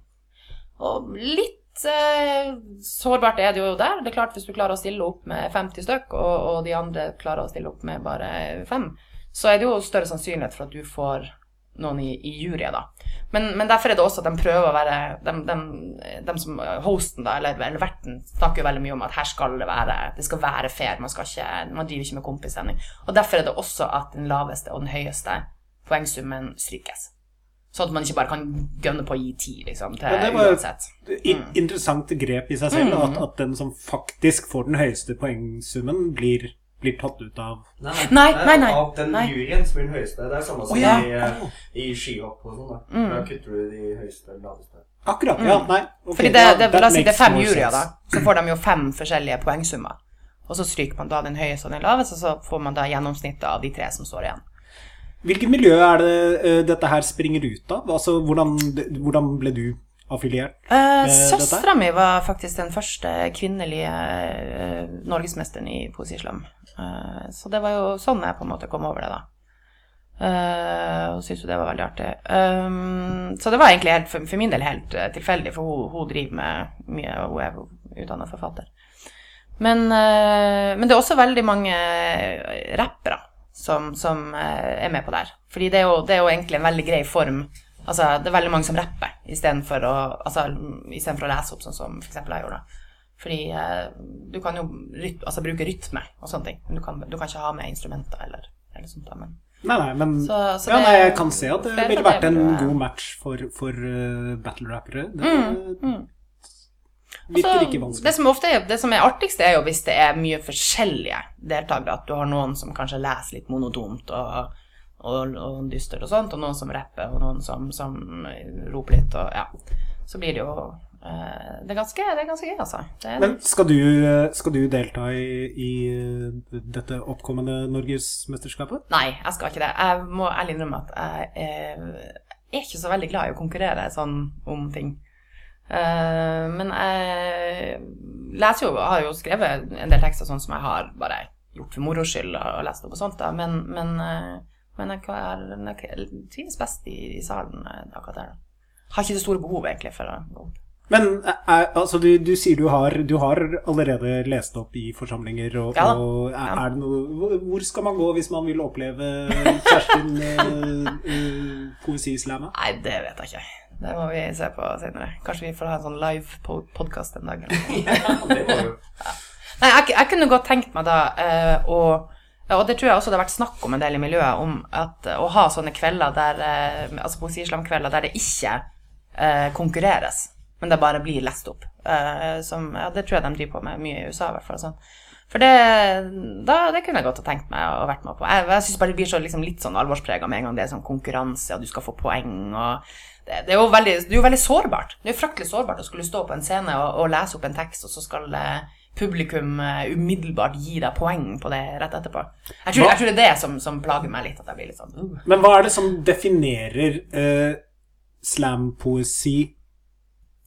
Og litt eh, sårbart er det jo der. Det er klart Hvis du klarer å stille opp med 50 stykk, og, og de andre klarer å stille opp med bare fem, så er det jo større sannsynlighet for at du får noen i, i juryet, da. Men, men derfor er det også at de prøver å være de, de, de som Hosten, da, eller, eller verten, snakker jo veldig mye om at her skal det være Det skal være fair. Man, skal ikke, man driver ikke med kompissending. Og derfor er det også at den laveste og den høyeste poengsummen strykes. Sånn at man ikke bare kan gønne på å gi ti, liksom, til Ja, det var- uansett. Mm. interessant grep i seg selv, Mm. at, at den som faktisk får den høyeste poengsummen, blir, blir tatt ut av Nei, nei, nei, Av den nei. juryen som blir den høyeste. Det er samme som oh, ja. i, eh, i skihopp og sånn. da. Mm. Da kutter du de høyeste laveste. Akkurat, ja. Nei. Okay, Fordi det, ja, det, la oss si det er fem juryer, da. Så får de jo fem forskjellige poengsummer. Og så stryker man da den høyeste og den laveste, og så får man da gjennomsnittet av de tre som står igjen. Hvilket miljø er det uh, dette her springer ut av? Altså, hvordan, hvordan ble du affiliert? Uh? Søstera mi var faktisk den første kvinnelige uh, norgesmesteren i poesislam. Eh, så det var jo sånn jeg på en måte kom over det, da. Uh, og syntes jo det var veldig artig. Um, så det var egentlig helt, for, min del helt tilfeldig, for hun, hun driver med mye, og hun er utdanna forfatter. Men, uh, men det er også veldig mange rappere som, som er med på der. Fordi det er, jo, det er jo egentlig en veldig grei form. Altså, det er veldig mange som rapper istedenfor å, altså, for å lese opp, sånn som f.eks. jeg gjorde. Fordi eh, du kan jo ryt, altså, bruke rytme og sånne ting, men du kan, du kan ikke ha med instrumenter eller, eller sånt. Men Nei, nei, men Så- så ja, nei, jeg kan se at det ville vært en god match for, for uh, battle-rappere. Det mm. virker Også, ikke Det vanskelig. som, ofte er, det som er artigst, er jo hvis det er mye forskjellige deltakere. At du har noen som kanskje leser litt monodomt og, og, og dystert og sånt, og noen som rapper, og noen som, som roper litt, og ja. Så blir det jo det, er ganske, det er ganske gøy, altså. Er, Men skal du, skal du delta i, i dette oppkommende Norgesmesterskapet? Nei, jeg skal ikke det. Jeg må ærlig innrømme at jeg er, ikke så veldig glad i å konkurrere sånn om ting. Eh, men jeg leser jo, har jo skrevet en del tekster sånn som jeg har bare gjort for moro skyld og lest opp og sånt, da. Men, men, eh, men jeg, jeg, jeg trives best i, i salen eh, akkurat der. Har ikke det store behovet egentlig for å gå opp. Men er, altså, du, du sier du har, du har allerede lest opp i forsamlinger, og, Ja og er, er det noe hvor- skal man gå hvis man vil oppleve Kjerstin uh, uh, poesislammet? Nei, det vet jeg ikke. Det må vi se på senere. Kanskje vi får ha en sånn live podkast en dag. noe. Det jo Nei, jeg, jeg kunne godt tenkt meg da eh, å og det tror jeg også det har vært snakk om en del i miljøet, om at, å ha sånne kvelder der eh, Altså poesislamkvelder der det ikke eh, konkurreres, men det bare blir lest opp. Uh, som, ja, det tror jeg de driver på med mye i USA, i hvert fall. Sånn. For det, da, det kunne jeg godt ha tenkt meg å vært med på. Jeg, jeg syns bare det blir så, liksom, litt sånn alvorsprega med en gang det er sånn konkurranse, og du skal få poeng og det, det, er veldig, det er jo veldig sårbart. Det er jo fryktelig sårbart å skulle stå på en scene og, og lese opp en tekst, og så skal eh, publikum eh, umiddelbart gi deg poeng på det rett etterpå. Jeg tror, jeg tror det er det som, som plager meg litt, at jeg blir litt sånn uh. Men hva er det som definerer uh, slampoesi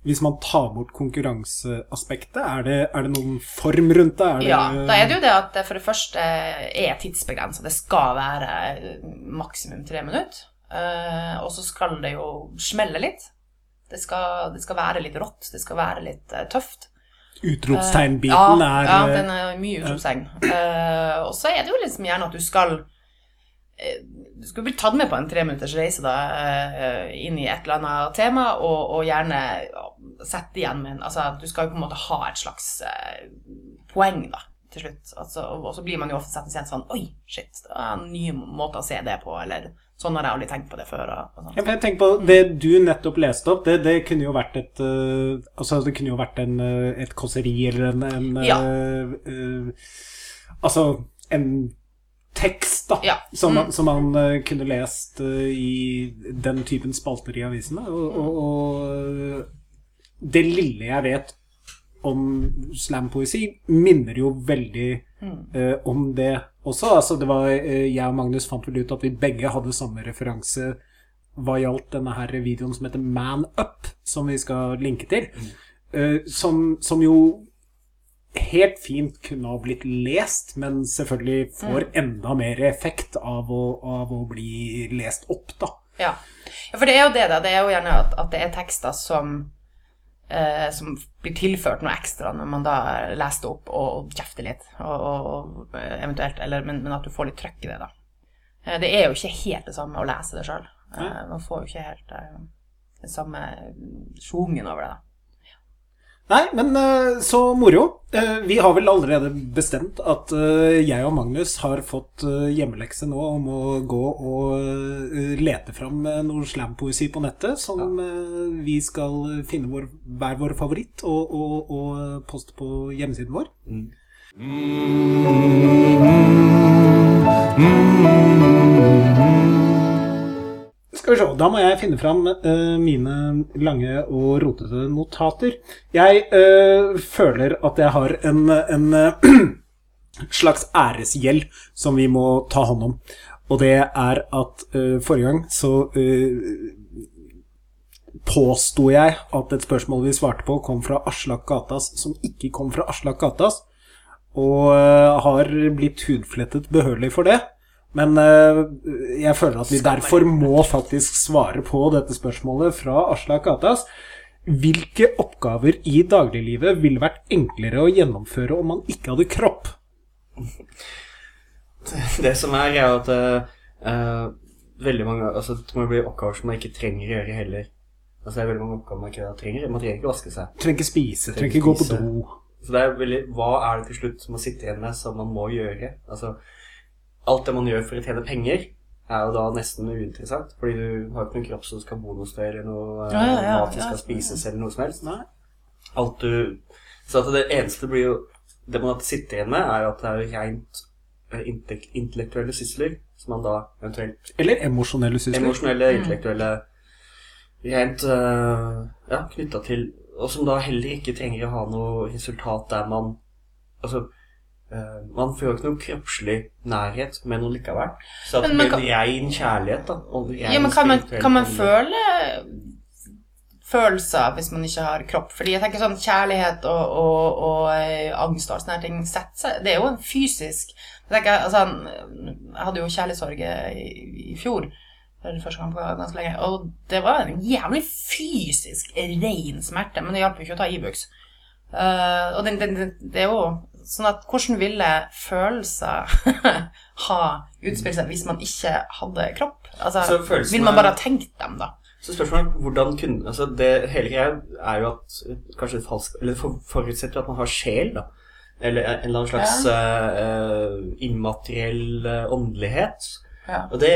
hvis man tar bort konkurranseaspektet? Er det, er det noen form rundt det? Er det Ja, da er det jo det at det for det første er tidsbegrensa. Det skal være maksimum tre minutter. Eh, og så skal det jo smelle litt. Det skal, det skal være litt rått. Det skal være litt eh, tøft. Utropstegnbiten ja, er Ja, eh, den er mye utropstegn. Eh, og så er det jo liksom gjerne at du skal eh, Du skal bli tatt med på en treminutters reise da, eh, inn i et eller annet tema, og, og gjerne sette igjen med en Altså, du skal jo på en måte ha et slags eh, poeng, da, til slutt. Altså, og, og så blir man jo ofte sett igjen sånn Oi, shit, det er en ny måte å se det på, eller sånn har jeg aldri tenkt på det før. Og, og sånn. Jeg tenker på Det du nettopp leste opp, det, det kunne jo vært et uh, Altså, det kunne jo vært en, uh, et kåseri eller en, en Ja. uh, eh, Altså en tekst, da, Ja. som, man- Mm. som man eh, kunne lest eh, i den typen spalter i avisene. Og, og det lille jeg vet om slampoesi, minner jo veldig uh, om det også. Altså, det var, uh, jeg og Magnus fant vel ut at vi begge hadde samme referanse hva gjaldt denne her videoen som heter Man Up, som vi skal linke til. Uh, som, som jo helt fint kunne ha blitt lest, men selvfølgelig får enda mer effekt av å, av å bli lest opp, da. Ja. ja, for det er jo det, da. Det er jo gjerne at, at det er tekster som eh, som blir tilført noe ekstra når man da leser det opp og, og kjefter litt, og, og, og eh, eventuelt, eller, men, men at du får litt trøkk i det, da. Eh, det er jo ikke helt det samme å lese det sjøl. Eh, man får jo ikke helt eh, den samme sjungen over det, da. Nei, men eh, så moro. Eh, Vi har vel allerede bestemt at eh, jeg og Magnus har fått hjemmelekse nå om å gå og lete fram noe slampoesi på nettet, som ja. vi skal finne vår, hver vår favoritt og, og, og poste på hjemmesiden vår. Skal vi se, da må jeg finne fram uh, mine lange og rotete notater. Jeg uh, føler at jeg har en, en uh, slags æresgjeld som vi må ta hånd om. Og det er at forrige gang så påsto jeg at et spørsmål vi svarte på, kom fra Aslak Gatas, som ikke kom fra Aslak Gatas. Og har blitt hudflettet behørig for det. Men eh, jeg føler at vi derfor må faktisk svare på dette spørsmålet fra Aslak Atas. Hvilke oppgaver i dagliglivet ville vært enklere å gjennomføre om man ikke hadde kropp? Det som er, er at eh, eh, veldig mange Altså, det må bli oppgaver som man ikke trenger å gjøre heller. Altså, det er veldig mange oppgaver man ikke trenger. Man trenger ikke vaske seg. Trenger ikke spise, trenger ikke gå på do. Så det er veldig Hva er det til slutt man sitter igjen med som man må gjøre? Altså, alt det man gjør for å tjene penger, er jo da nesten uinteressant. Fordi du har ikke noen kropp som skal bo noe sted, eller noe eh, Ja, ja, ja, mat som ja. skal spises, eller noe som helst. Nei. Alt du Så at det eneste blir jo Det man sitter igjen med, er jo at det er rent eh, intellektuelle sysler, som man da eventuelt Eller emosjonelle sysler. Emosjonelle, intellektuelle Rent uh, ja, knytta til og som da heller ikke trenger å ha noe resultat der man Altså eh, man får jo ikke noe kroppslig nærhet med noe likevel. Så at Men det er blir en rein kjærlighet, da. Og Ja, men kan man, kan man føle følelser hvis man ikke har kropp? Fordi jeg tenker sånn kjærlighet og, og, og eh, angst og sånne ting setter Det er jo en fysisk Jeg tenker, altså, jeg hadde jo kjærlighetssorg i, i fjor. Første gang på ganske lenge. Og det var en jævlig fysisk ren smerte, men det hjalp jo ikke å ta Ibux. Eh, og den, den, den, det er jo sånn at hvordan ville følelser ha utspilt seg hvis man ikke hadde kropp? Altså, vil man bare ha tenkt dem, da? Så spørsmålet hvordan kunne altså det Hele greia er jo at eh, kanskje falsk Eller for, forutsetter at man har sjel, da. Eller en eller annen slags ja. uh, immateriell eh, åndelighet. Ja. Og det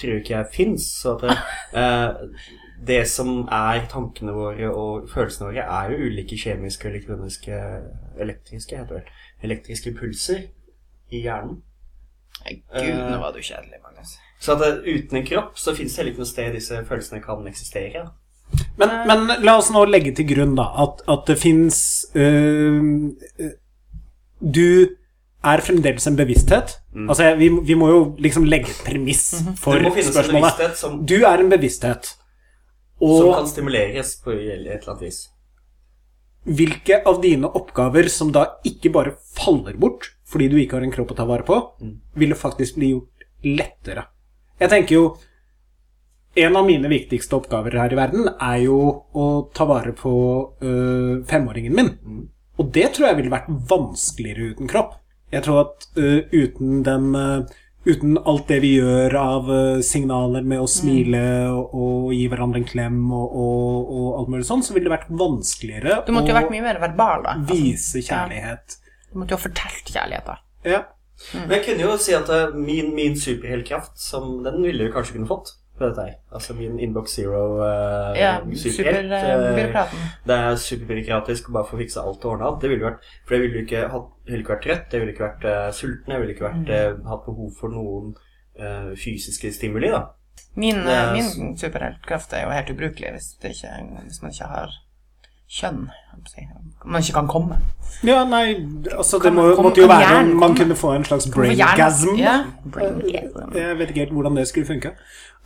tror ikke jeg fins. Så at det, eh, som er tankene våre og følelsene våre, er jo ulike kjemiske og elektroniske Elektriske, heter det vel. Elektriske pulser i hjernen. Gud, nå var du kjedelig, Magnus. Så at eh, uten en kropp så fins det heller ikke noe sted disse følelsene kan eksistere. Men, men la oss nå legge til grunn da, at, at det fins Du er fremdeles en bevissthet. Altså, vi, vi må jo liksom legge et premiss for finnes en spørsmålet. Du er en bevissthet. Som kan stimuleres på et eller annet vis. hvilke av dine oppgaver som da ikke bare faller bort fordi du ikke har en kropp å ta vare på, ville faktisk bli gjort lettere. Jeg tenker jo En av mine viktigste oppgaver her i verden er jo å ta vare på øh, femåringen min. Og det tror jeg ville vært vanskeligere uten kropp. Jeg tror at øh, uten den øh, Uten alt det vi gjør av øh, signaler med å smile og, og gi hverandre en klem og, og, og alt mulig sånn, så ville det vært vanskeligere Du måtte jo vært mye mer verbal, da. Altså, vise kjærlighet. du måtte jo ha fortalt kjærlighet, da. Ja. Men jeg kunne jo si at eh, min, min superheltkraft, som den ville du kanskje kunne fått på dette her. Altså min Inbox Zero uh, Ja, superhelt. eh, superbyråkraten. det er superbyråkratisk å bare få fiksa alt og ordna alt. Det ville vært, for jeg ville ikke, hatt, ville ikke vært trøtt, jeg ville ikke vært uh, sulten, jeg ville ikke vært, eh, hatt behov for noen eh, fysiske stimuli, da. Min, min superheltkraft er jo helt ubrukelig hvis, det ikke, hvis man ikke har kjønn. Man ikke kan komme. ja, nei, altså det må, kom- måtte jo være hjernen Man kunne få en slags braingasm. Ja, brain Jeg vet ikke helt hvordan det skulle funke.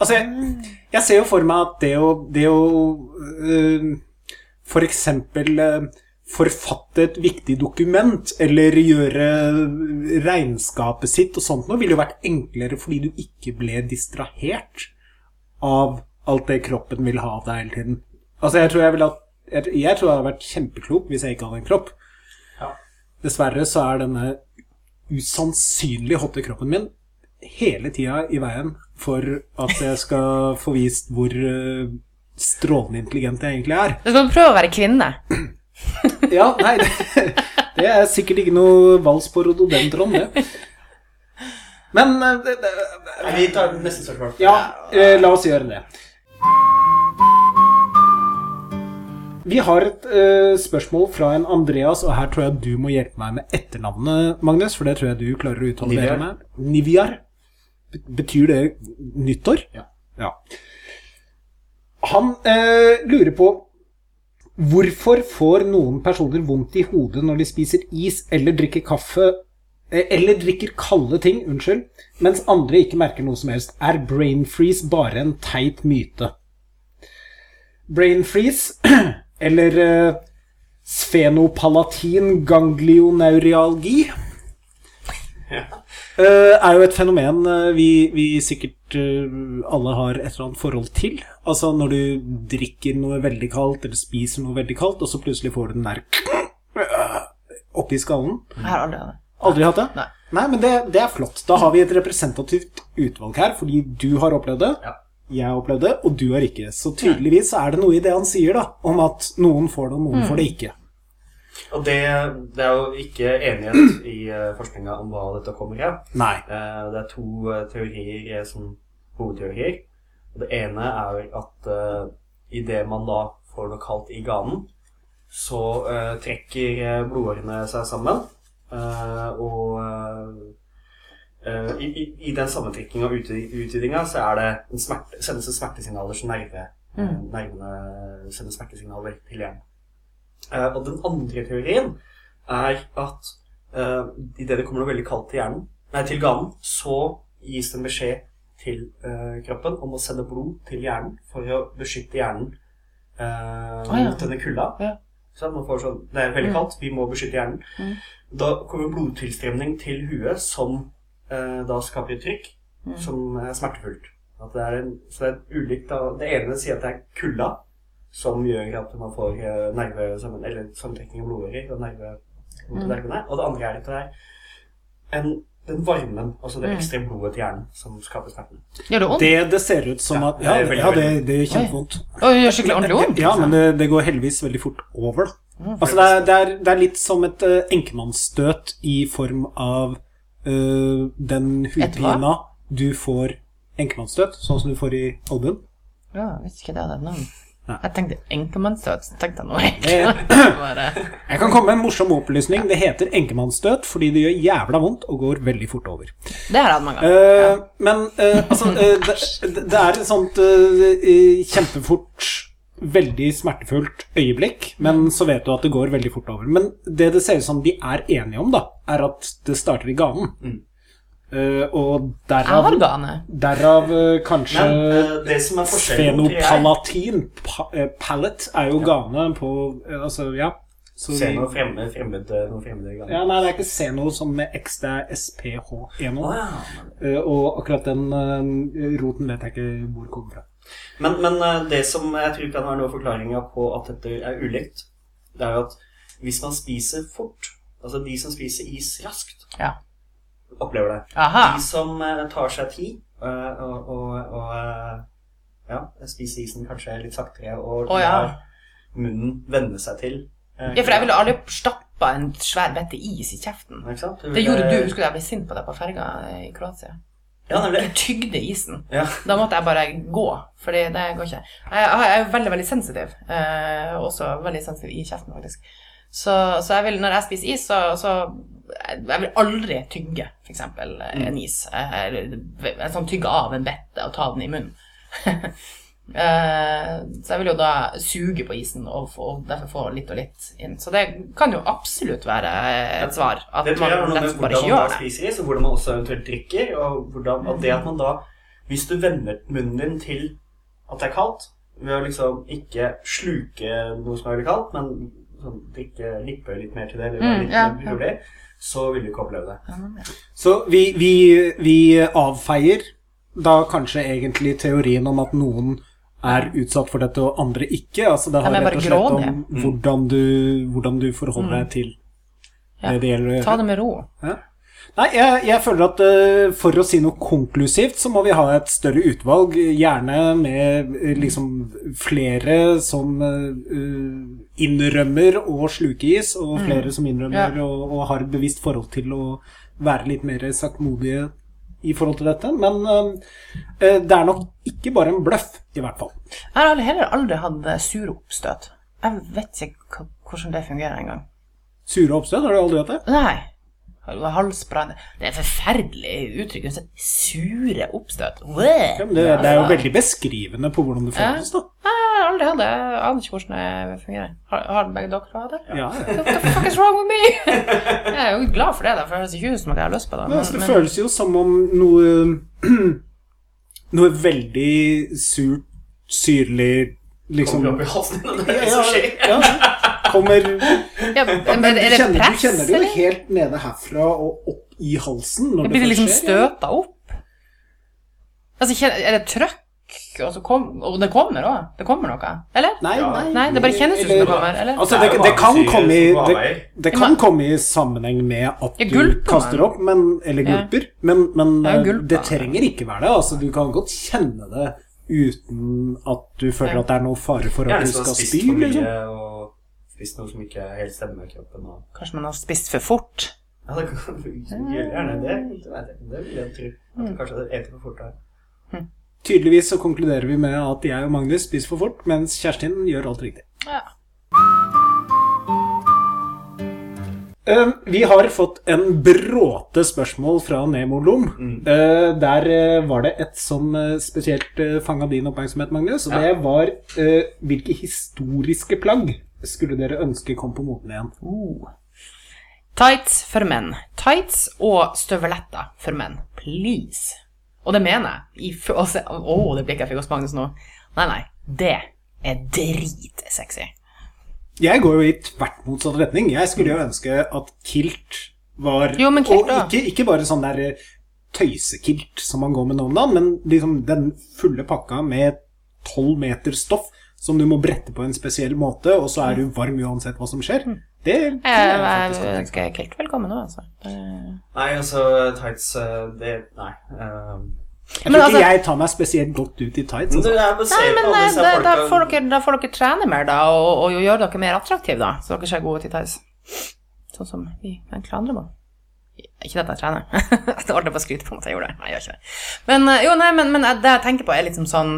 Altså, jeg, jeg ser jo for meg at det å, det å uh, for eksempel uh, forfatte et viktig dokument, eller gjøre regnskapet sitt og sånt noe, ville jo vært enklere fordi du ikke ble distrahert av alt det kroppen vil ha av deg hele tiden. Altså, jeg tror jeg ville hatt jeg, jeg tror jeg hadde vært kjempeklok hvis jeg ikke hadde en kropp. Ja. Dessverre så er denne usannsynlig hotte kroppen min hele tida i veien for at jeg skal få vist hvor uh, strålende intelligent jeg egentlig er. Du skal prøve å være kvinne. Ja, nei, det, det er sikkert ikke noe vals på rododendron, det. Men øh, det, det, Vi tar neste spørsmål. Ja, uh, la oss gjøre det. Vi har et uh, spørsmål fra en Andreas, og her tror jeg du må hjelpe meg med etternavnet, Magnus, for det tror jeg du klarer å uttale bedre med. Niviar. Betyr det nyttår? Ja. Han uh, lurer på hvorfor får noen personer vondt i hodet når de spiser is eller drikker kaffe eh, eller drikker kalde ting, unnskyld, mens andre ikke merker noe som helst. Er brain freeze bare en teit myte? Brain freeze, eller eh, sfenopalatin ganglioneurialgi, eh, er jo et fenomen uh, vi, vi sikkert uh, alle har et eller annet forhold til. Altså når du drikker noe veldig kaldt, eller spiser noe veldig kaldt, og så plutselig får du den der oppi skallen. Jeg har aldri hatt det. Aldri hatt det? Nei. men det, det er flott. Da har vi et representativt utvalg her, fordi du har opplevd det. Ja. Jeg har opplevd det, og du har ikke. Så tydeligvis er det noe i det han sier, da, om at noen får det, og noen får det ikke. Og det, det er jo ikke enighet i uh, forskninga om hva dette kommer av. Nei. Eh, det er to eh, teorier eh, som hovedteorier. Og det ene er at uh, idet man da får noe kaldt i ganen, så eh, trekker eh, blodårene seg sammen. eh, og eh, i, i, i den sammentrekkinga og utvidinga så er det en smerte, sendes det smertesignaler som nerve. mm. Nervene sender smertesignaler til hjernen. Uh, og den andre teorien er at uh, idet det kommer noe veldig kaldt til hjernen, nei, til ganen, så gis det en beskjed til uh, kroppen om å sende blod til hjernen for å beskytte hjernen eh, ah, ja. mot denne kulda. Ja. Så man får sånn, det er veldig kaldt, vi må beskytte hjernen. Mm. Da kommer blodtilstrømning til huet som eh, da skaper trykk Mm. som er smertefullt. At det er en, så det er ulikt da. Det ene sier at det er kulda som gjør at man får nerve nervesammen, eller sammentrekning av blodårer og nerve mot Mm. nervene. Og det andre er at det er en, den varmen, altså det Mm. ekstra blodet til hjernen, som skaper smerten. Gjør det vondt? Det det ser ut som Ja, at Ja, det veldig, ja det, det gjør kjempevondt. Det gjør skikkelig ordentlig vondt? Ja, men det, det går heldigvis veldig fort over. da. Altså, det er, det er, det er litt som et uh, enkemannsstøt i form av øh, den Et hudpina du får enkemannsstøt, sånn som du får i albuen. Ja, jeg visste ikke det hadde et navn. Ja. Jeg tenkte enkemannsstøt, tenkte jeg noe egentlig. Jeg kan komme med en morsom opplysning. Det heter enkemannsstøt fordi det gjør jævla vondt og går veldig fort over. Det har jeg hatt mange ganger. Eh, Men uh, altså uh, det, det er et sånt eh, kjempefort, veldig smertefullt øyeblikk, men så vet du at det går veldig fort over. Men det det ser ut som de er enige om, da, er at det starter i ganen. Mm. Uh, og derav, derav uh, kanskje Men jeg- Fenopalatin pa, pallet er jo gane på Altså, ja. Så Se noe fremmed, noe fremmede gane. ja, nei, det er ikke se noe som med X, det er SPH1. Å, ja. Eh, og akkurat den roten vet jeg ikke hvor kommer fra. Men, men eh, det som jeg tror kan være noe av forklaringa på at dette er ulikt, det er jo at hvis man spiser fort, altså de som spiser is raskt, Ja. opplever det. Aha. De som eh, tar seg tid eh, og, og, og ja, spiser isen kanskje litt saktere og oh, ja. munnen venne seg til Ja, for jeg ville aldri stappa en svær bette is i kjeften. Det gjorde du. Husker du jeg ble sint på deg på ferga i Kroatia? Ja, nemlig. Du tygde isen. Ja. Da måtte jeg bare gå, Fordi det går ikke. Jeg jeg er veldig, veldig sensitiv. Eh, også veldig sensitiv i kjeften, faktisk. Så, så jeg vil, når jeg spiser is, så, så Jeg vil aldri tygge, for eksempel, en is. Jeg, jeg, jeg, sånn tygge av en bette og ta den i munnen. Eh, så jeg vil jo da suge på isen og, få, og derfor få litt og litt inn. Så det kan jo absolutt være et svar. At Det tror jeg har noe med hvordan man da spiser is, og hvordan man også eventuelt drikker. Og, hvordan, at det at man da Hvis du vender munnen din til at det er kaldt, ved å liksom ikke sluke noe som er veldig kaldt, men sånn, drikke lippe litt mer til det, eller være Mm, litt ja, mer rolig, så vil du ikke oppleve det. Så vi, vi, vi avfeier da kanskje egentlig teorien om at noen er utsatt for dette, og andre ikke. Altså det har rett og slett om hvordan du, hvordan du forholder deg til Ja. det det gjelder. Ta det med ro. Ja. Nei, jeg, jeg føler at uh, for å si noe konklusivt, så må vi ha et større utvalg. Gjerne med uh, liksom flere som uh, innrømmer å sluke is, og flere som innrømmer Ja. og, og har et bevisst forhold til å være litt mer saktmodige i forhold til dette. Men eh, eh, det er nok ikke bare en bløff, i hvert fall. Jeg har heller aldri hatt eh, sure oppstøt. Jeg vet ikke hvordan det fungerer engang. Sure oppstøt, har du aldri hatt det? Nei. Halsbrann Det er forferdelig uttrykk. Sure oppstøt. Ja, men det, det er jo veldig beskrivende på hvordan det føles, da. Jeg har aldri hatt det. Jeg aner ikke hvordan det fungerer. Har, har begge dere hatt det? Ja, ja. What the fuck is wrong with me? Jeg er jo glad for det, da, for det høres ikke ut som at jeg har lyst på det. Men, altså, det føles jo som om noe Noe veldig surt, syrlig Liksom Kommer opp i halsen din, og det er det som skjer. ja, kommer ja, men, Men er du det kjenner, du kjenner det jo helt nede herfra og opp i halsen når Blir det det liksom støta opp? Altså, er det trøkk, og, så kom, og det kommer òg? Det kommer noe? Eller? Nei, nei, Nei, det bare kjennes ut som det kommer, eller? Altså, Det det, kan komme i det, det kan komme i sammenheng med at du kaster opp, men, eller gulper. Men, men eh, det trenger ikke være det. Altså, du kan godt kjenne det uten at du føler at det er noe fare for at du skal spy. Liksom. Spist noe som ikke helt stemmer med kroppen. Og... Kanskje man har spist for fort? Ja, det kan gjerne det. Det vet jeg. Det vil jeg tro. At du kanskje et for fort. Da. Tydeligvis så konkluderer vi med at jeg og Magnus spiser for fort, mens Kjerstin gjør alt riktig. Ja. Eh, vi har fått en bråte spørsmål fra Nemo Lom. Mm. der eh, var det et som uh, spesielt fanga din oppmerksomhet, Magnus. Og det var eh, hvilke historiske plagg skulle dere ønske kom på moten igjen? Uh. Tights for menn. Tights og støvletter for menn. Please. Og det mener jeg. Å, oh, det blikket jeg fikk hos Magnus nå. Nei, nei. Det er dritsexy. Jeg går jo i tvert motsatt retning. Jeg skulle jo ønske at kilt var Jo, men kilt Og ikke, ikke bare sånn der eh, tøysekilt som man går med nå om dagen, men liksom den fulle pakka med tolv meter stoff som du må brette på en spesiell måte, og så er du varm uansett hva som skjer. Det Jeg, jeg jeg, faktisk godt tenke velkommen nå, altså. Nei, altså, tights eh, Det Nei. eh, Jeg Men tror altså- ikke jeg tar meg spesielt godt ut i tights. Altså. det er Nei, men alle eh, da, da, får dere, da får dere trene mer, da, og, og gjøre dere mer attraktive, da. Så dere ser gode ut i tights. Sånn som vi enkle andre må. Ikke at jeg trener. jeg holdt på å skryte på om at jeg gjorde det. Nei, jeg gjør ikke det. Men, eh, jo, nei, men, men det jeg tenker på, er liksom sånn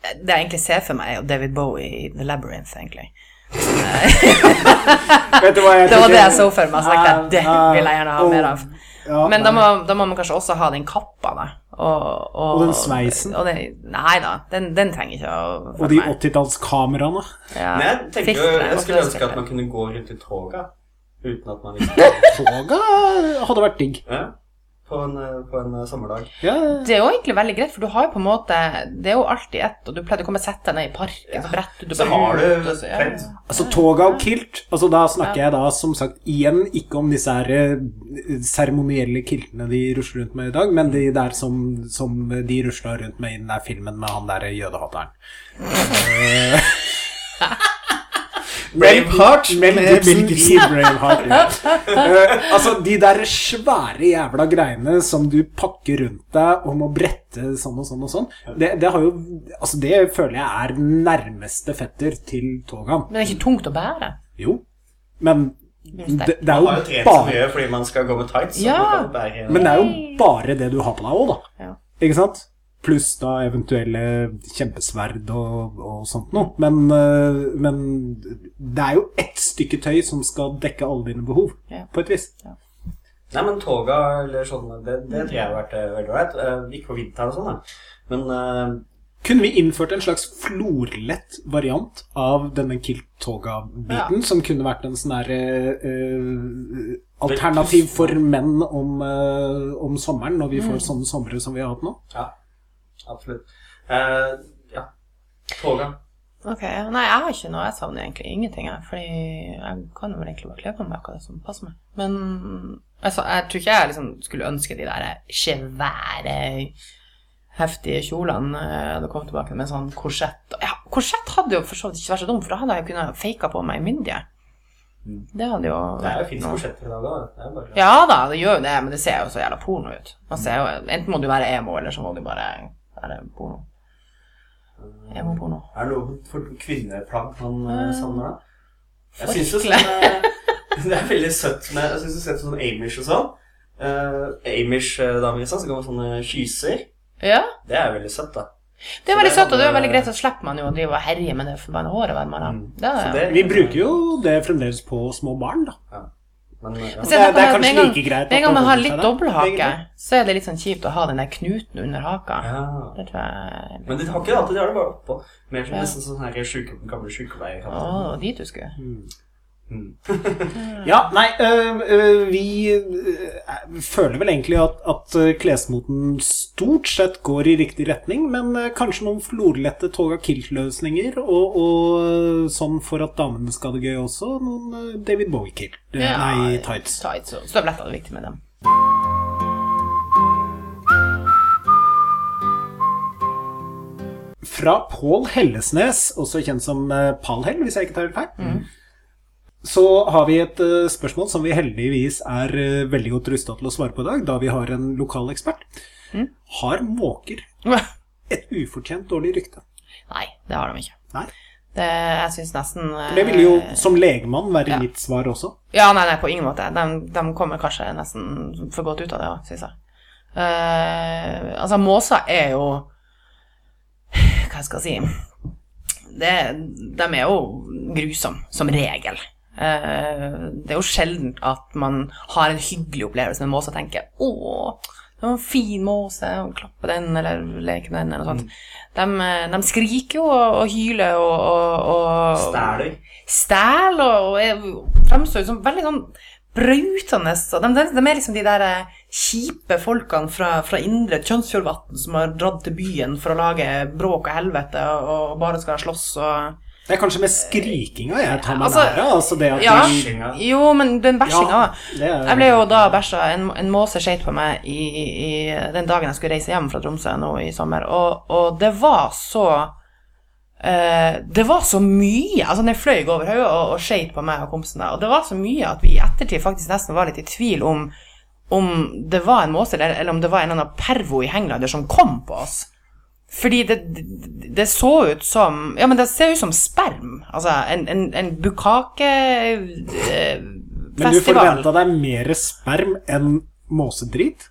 Det jeg egentlig ser for meg, er David Bowie i The Labyrinth, egentlig. Vet du hva jeg Det var det jeg så for meg, så tenkte jeg det Nei, vil jeg gjerne ha mer av. Ja, Men da må, da må man kanskje også ha den kappa, da. Og, og, Og den sveisen. Og det, nei da, den, den trenger ikke å Og de 80-tallskameraene. ja, Men jeg tenker filtre, Jeg skulle ønske at man kunne gå rundt i toga uten at man visste Toga hadde vært digg. ja, på, en, eh, på en eh, sommerdag. Ja, Det er jo egentlig veldig greit, for du har jo på en måte Det er jo alltid ett, og du pleier å komme og sette deg ned i parken, så bretter du Så har du pledd. ja. Altså toga og kilt, altså da snakker jeg da som sagt igjen ikke om disse her eh, seremonielle kiltene de rusler rundt med i dag, men de der som, som de rusla rundt med i den der filmen med han der jødehateren. Eh, Braveheart Mel Gibson i Braveheart. Ja. Eh, altså de der svære jævla greiene som du pakker rundt deg og må brette sånn og sånn og sånn, det, det har jo Altså det føler jeg er nærmeste fetter til togene Men det er ikke tungt å bære. Jo, men det, det er Man har jo så bare mye fordi man skal gå med tights. Ja. Men det er jo bare det du har på deg òg, da. Ja. Ikke sant? Pluss da eventuelle kjempesverd og, og sånt noe. Men, øh, men det er jo ett stykke tøy som skal dekke alle dine behov, Ja. på et vis. Nei, men toga eller sånn, det, det tror jeg har vært eh, veldig ålreit. Uh, ikke på vinteren og sånn, da. Men uh... Kunne vi innført en slags florlett variant av denne Kilt-toga-biten, som kunne vært en sånn herre uh, alternativ for menn om, uh, om sommeren, når vi får sånne somre som vi har hatt nå? ja, absolutt. Eh, ja. Toga. Ok, Nei, jeg har ikke noe. Jeg savner egentlig ingenting. Jeg, fordi jeg kan vel egentlig bare kle på meg akkurat det som passer meg. Men altså, jeg tror ikke jeg liksom skulle ønske de der svære, heftige kjolene eh, hadde kommet tilbake med sånn korsett. Ja, korsett hadde jo for så vidt ikke vært så dumt, for da hadde jeg kunnet faka på meg myndige. Det hadde jo Det er jo fins korsetter i dag òg. Ja da, det gjør jo det, men det ser jo så jævla porno ut. Man ser jo, enten må du være emo, eller så må du bare være porno. Emo-porno. Er det noe for kvinneplagg man eh, savner, da? Jeg syns jo sånn eh, Det er veldig søtt med Jeg syns du ser ut som sånn Amish og sånn. Uh, Amish-damer sånn, som kommer med sånne kyser. Ja, Det er veldig søtt, da. Det er veldig søtt, og det er veldig greit, så slipper man jo å drive og herje med det forbanna håret hver morgen. Mm. Det Så er, det- Vi bruker jo det fremdeles på små barn, da. Men ja. Det er- det er kanskje en gang- like greit Med en gang man har litt dobbelthake, så er det litt sånn kjipt å ha den der knuten under haka. ja. Det tror jeg Men de har ikke det alltid, de har det bare oppå. Mer som Ja. nesten sånn her syke, gamle sykepleier. Å, dit du skulle. Mm. Ja, nei, øh, øh, vi øh, føler vel egentlig at, at øh, klesmoten stort sett går i riktig retning, men øh, kanskje noen florlette toga kilt-løsninger, og, og øh, sånn for at damene skal ha det gøy også, noen øh, David Bowie-kilt. øh, Ja, Nei, tights. Tights og støvletter er viktig med dem. Fra Pål Hellesnes, også kjent som Palhell, hvis jeg ikke tar helt feil. Så har vi et øh, spørsmål som vi heldigvis er øh, veldig godt rusta til å svare på i dag, da vi har en lokal ekspert. Har måker et ufortjent dårlig rykte? Nei, det har de ikke. Nei. Det, jeg syns nesten For det ville jo eh, som legemann være ja. mitt svar også. Ja, nei, nei, på ingen måte. De, de kommer kanskje nesten for godt ut av det òg, syns jeg. Uh, altså, måser er jo Hva skal jeg si det, De er jo grusomme, som regel. Eh, det er jo sjelden at man har en hyggelig opplevelse med en måse og tenker 'Å, Det var en fin måse, og klappe den, eller leke med den, eller noe sånt. De, eh, de skriker jo og, og hyler og, og, og Stæler. Stæl og, og fremstår som veldig sånn brautende. De, de, de er liksom de der eh, kjipe folkene fra, fra indre Tjønsfjordvatn som har dratt til byen for å lage bråk og helvete og, og bare skal slåss og Det er kanskje med skrikinga jeg tar meg Altså, nære. Altså det at Ja, bæsjinga. jo, men den bæsjinga Ja, Jeg ble jo da bæsja En, en måse skjeit på meg i, i den dagen jeg skulle reise hjem fra Tromsø nå i sommer, og, og det var så eh, Det var så mye. Altså, den fløy over hodet og, og skjeit på meg og kompisene, og det var så mye at vi i ettertid faktisk nesten var litt i tvil om om det var en måse, eller, eller om det var en eller annen pervo i henglader som kom på oss. Fordi det, det, så ut som Ja, men det ser ut som sperm. Altså en, en, en bukakefestival. Men du forventa deg mer sperm enn måsedrit?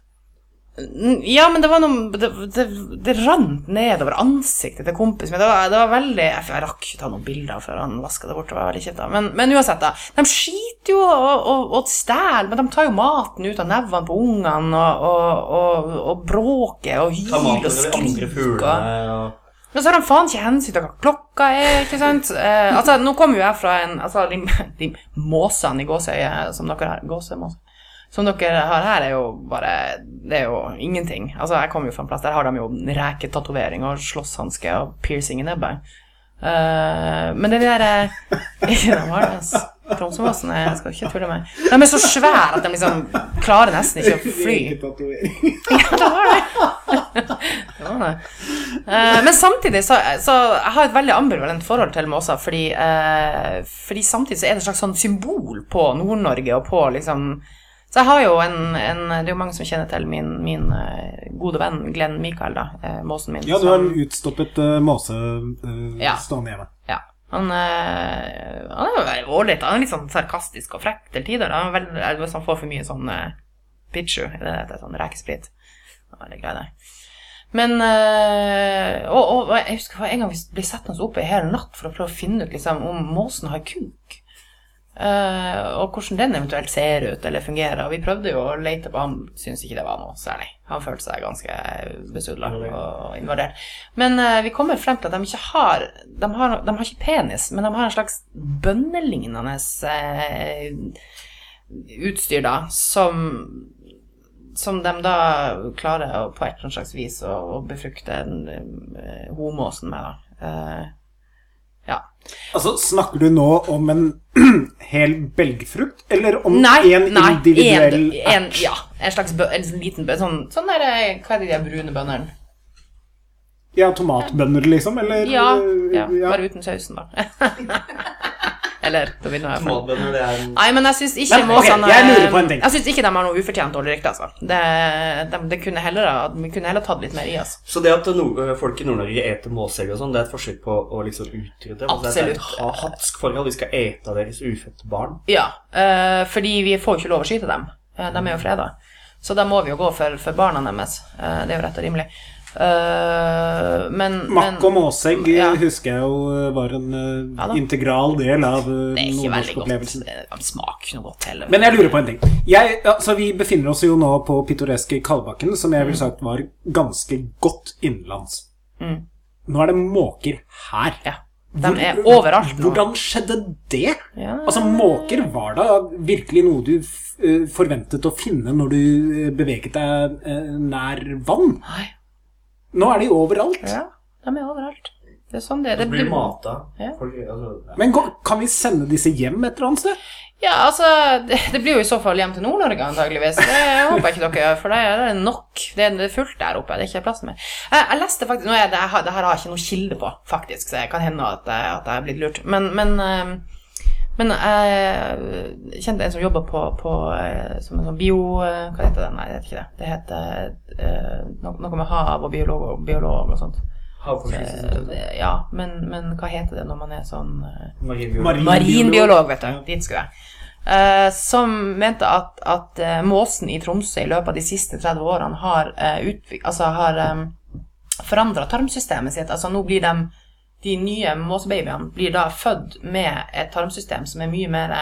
Ja, men det var noe Det, det, det rant nedover ansiktet til kompisen min. Det var, det var veldig Jeg, rakk ikke ta noen bilder før han vaska det bort. Det var veldig kjipt, da. Men, men uansett, da. De skiter jo og, og, og stjeler, men de tar jo maten ut av nevene på ungene og, og, og, bråker og hyler og skriker. Men så har de faen ikke hensyn til hva klokka er, ikke sant? Eh, altså, nå kommer jo jeg fra en Altså, de, de måsene i gåseøyet som dere har Gåsemåser. Som dere har her, er jo bare Det er jo ingenting. Altså, jeg kommer jo fra en plass der har de jo reketatovering og slåsshanske og piercing i nebbet. Uh, men det der eh, Ikke de har det, altså. Tromsømåsene jeg skal ikke tulle med. De er så svære at de liksom klarer nesten ikke å fly. Ja, det var det. det var det. Eh, men samtidig så, så jeg har et veldig ambivalent forhold til måser, fordi, uh, fordi samtidig så er det et slags sånn symbol på Nord-Norge og på liksom Så jeg har jo en, en Det er jo mange som kjenner til min, min eh, gode venn Glenn Michael, da, eh, måsen min. Ja, du har en utstoppet uh, måse uh, Ja. stående hjemme. ja. Han, eh, han er veldig ålreit. Han er litt sånn sarkastisk og frekk til tider. Han er veldig, hvis han får for mye sånn uh, pitchu, det heter, sånn rekesprit. Han er veldig glad i det. Men eh, og, og, og jeg husker en gang vi ble settende oppe en hel natt for å prøve å finne ut liksom, om måsen har kuk. Eh, og hvordan den eventuelt ser ut eller fungerer. Og vi prøvde jo å lete på Han syntes ikke det var noe særlig. Han følte seg ganske besudla og invadert. Men uh, vi kommer frem til at de ikke har de, har de har ikke penis, men de har en slags bønnelignende uh, utstyr, da, som som de da klarer å, på et eller annet slags vis å, å befrukte en, homåsen med, da. Ja. Altså, Snakker du nå om en hel belgfrukt, eller om Nei, en nei, individuell en, en, ja, en slags bø, en sånn liten bø, sånn, sånn der, eh, hva er de der brune bønnene? Ja, tomatbønner, liksom? Eller Ja, eh, ja, bare uten sausen, da. Eller, da vinner jeg å det er en Nei, men jeg syns ikke Men, okay, måsene jeg lurer på en ting. Jeg synes ikke de har noe ufortjent dårlig rykte, altså. Det, de, de, kunne heller, ha- kunne heller tatt litt mer i, altså. Så det at nord folk i Nord-Norge eter måselg og sånn, det er et forsøk på å liksom utrydde dem? Altså, Det er et Absolutt. ha- hatsk forhold. Vi skal ete deres ufødte barn. Ja, uh, fordi vi får jo ikke lov å skyte dem. Eh, de er jo freda. Så da må vi jo gå for, for barna deres. Uh, det er jo rett og rimelig. Eh, men, Makk og måsegg Ja. husker jeg jo eh, var en uh, Ja integral del av uh, det ikke veldig godt. opplevelsen. Det smaker ikke noe godt heller. Men jeg lurer på en ting. Jeg, altså, vi befinner oss jo nå på pittoreske Kalbakken, som jeg Mm. ville sagt var ganske godt innenlands. Mm. Nå er det måker her. Ja. De er overalt nå. Hvordan skjedde det? Ja. Altså, måker var da virkelig noe du forventet å finne når du beveget deg nær vann? Nei. Nå er de overalt. Ja, de er overalt. Det er sånn det, Det blir mata. Ja. Altså, Men kan vi sende disse hjem et eller annet sted? Ja, altså, det, det blir jo i så fall hjem til Nord-Norge, antageligvis. Det håper jeg ikke dere gjør, for det er det nok. Det er, fullt der oppe. Det er ikke plass mer. Jeg, jeg leste faktisk nå er det, jeg har, det her har jeg ikke noe kilde på, faktisk, så det kan hende at, det at jeg er blitt lurt. Men, men, eh, men jeg kjente en som jobber på, på eh, som en sånn bio... eh, Hva heter det? Nei, det heter ikke det. Det heter eh, noe med hav og biolog og biolog og sånt. Havforskningsinstituttet. Eh, Ja, men, men hva heter det når man er sånn eh, Marinbiolog. Marinbiolog, vet du. Dit skulle jeg. Uh, som mente at, at eh, måsen i Tromsø i løpet av de siste 30 årene har, uh, altså har um, forandra tarmsystemet sitt. Altså nå blir de de nye måsebabyene blir da født med et tarmsystem som er mye mer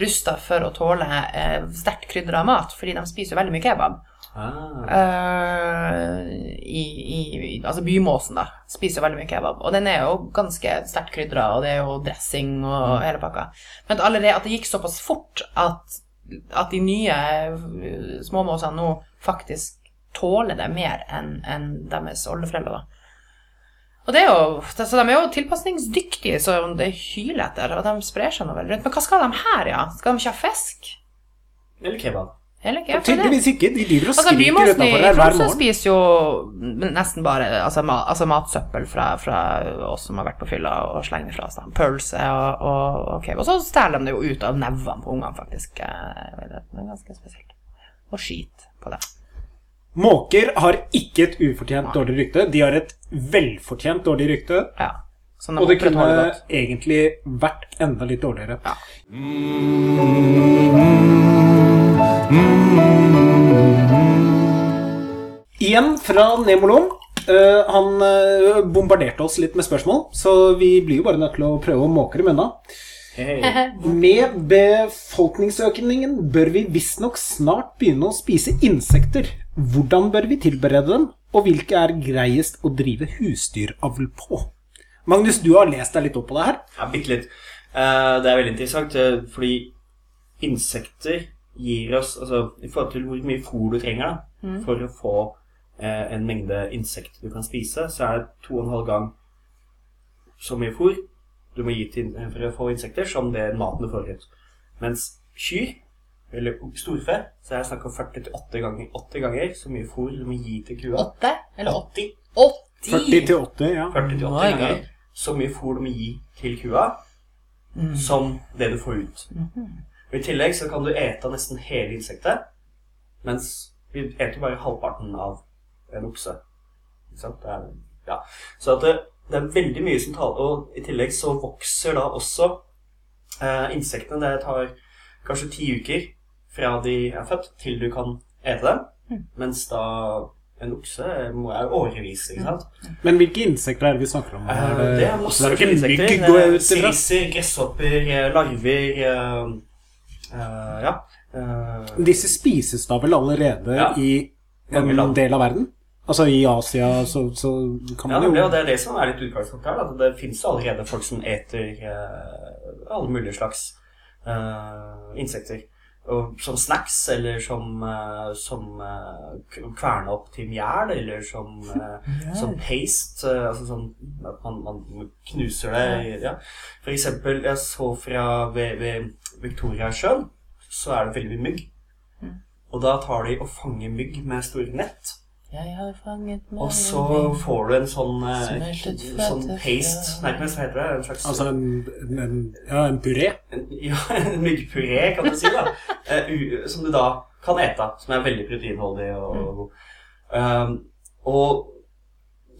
rusta for å tåle eh, sterkt krydra mat, fordi de spiser jo veldig mye kebab. Ah. Uh, i, i, altså bymåsen, da. Spiser jo veldig mye kebab. Og den er jo ganske sterkt krydra, og det er jo dressing og hele pakka. Men at, allerede, at det gikk såpass fort at, at de nye eh, småmåsene nå faktisk tåler det mer enn en deres oldeforeldre. Og det er jo, så De er jo tilpasningsdyktige, så det hyler etter. Og de sprer seg nå vel rundt. Men hva skal de her, ja? Skal de ikke ha fisk? Eller kebab. Eller kebab Tydeligvis ikke. De driver og Altså, skriker utenfor her hver morgen. spiser jo nesten bare altså, ma altså matsøppel fra, fra oss som har vært på fylla, og slenger fra oss. Pølse og, og, og kebab. Og så stjeler de det jo ut av nevene på ungene, faktisk. Eh, Det er ganske spesielt. Og skit på det. Måker har ikke et ufortjent dårlig rykte. De har et velfortjent dårlig rykte. Ja. Sånn Og det kunne egentlig vært enda litt dårligere. Ja. Igjen fra Nemolom. Eh, han eh, bombarderte oss litt med spørsmål, så vi blir jo bare nødt til å prøve å måke dem unna. Hey. Med befolkningsøkningen bør vi visstnok snart begynne å spise insekter. Hvordan bør vi tilberede dem, og hvilke er greiest å drive husdyravl på? Magnus, du har lest deg litt opp på det her. Ja, bitte litt. Eh, det er veldig interessant, eh, fordi insekter gir oss Altså i forhold til hvor mye fôr du trenger da, for å få eh, en mengde insekter du kan spise, så er det to og en halv gang så mye fôr du må gi til, for å få insekter, som det maten du får ut. Mens kyr, eller storfe, så jeg snakker snakk om 40-80 ganger, 80 ganger så mye fôr du må gi til kua. Åtte? Eller 80. 80? 40 til 80, ja. 40-80 Oh ganger så mye fôr du må gi til kua som det du får ut. Og I tillegg så kan du ete nesten hele insektet, mens vi eter bare halvparten av en okse. Ikke sant? Det er, ja. Så at det, det er veldig mye som taler Og i tillegg så vokser da også eh, insektene. Det tar kanskje ti uker fra de er født, til du kan ete dem. Mens da en okse må jeg årevis, ikke sant? Men hvilke insekter er det vi snakker om? Er Det er masse det er insekter. Sriser, gresshopper, eh, larver uh, eh, Ja. Uh, Disse spises da vel allerede Ja. i en land. del av verden? Altså i Asia så, så kan Ja, man nemlig, jo Ja, det er det som er litt utgangspunktet her. At det finnes jo allerede folk som eter eh, alle mulige slags eh, insekter. Som snacks, eller som, eh, som eh, kverne opp til mjæl, eller som, uh, som paste. eh, altså sånn at man, man knuser det ja. For eksempel, jeg så fra ved, ved Victoriasjøen, så er det veldig mye mygg. Og da tar de og fanger mygg med store nett. Jeg har fanget meg Og så får du en sånn, eh, sånn paste Nei, hva heter det? En slags Altså en, en, ja, en puré? en, Ja, en myggpuré, kan du si. da uh, Som du da kan ete. Som er veldig proteinholdig og og god. Um, og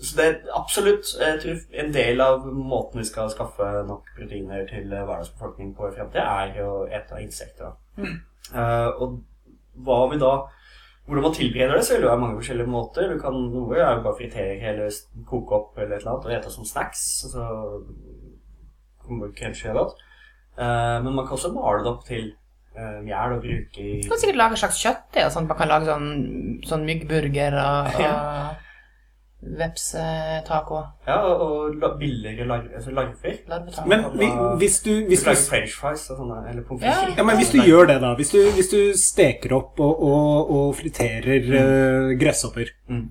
så det er absolutt jeg tror en del av måten vi skal skaffe nok proteiner til eh, hverdagsbefolkningen på i fremtiden, er å ete insekter. Mm. Uh, og hva vi da hvordan man tilbereder det, så vil det være mange forskjellige måter. Du kan, Noe er jo bare fritere eller koke opp eller et eller annet og ete som snacks. Så kommer crunchy og godt. Uh, men man kan også male det opp til uh, mjæl og bruke i Du kan sikkert lage et slags kjøttdeig, sånn man kan lage sånn, sånn myggburger og, og vepsetaco. Ja, og, og billigere lar altså larver. Larvetaco. Men vi, hvis du, Hvis du du lager french fries og sånne, eller pommes Ja. ja, men hvis du gjør det, da Hvis du, hvis du steker opp og, og, og friterer eh, gresshopper Mm.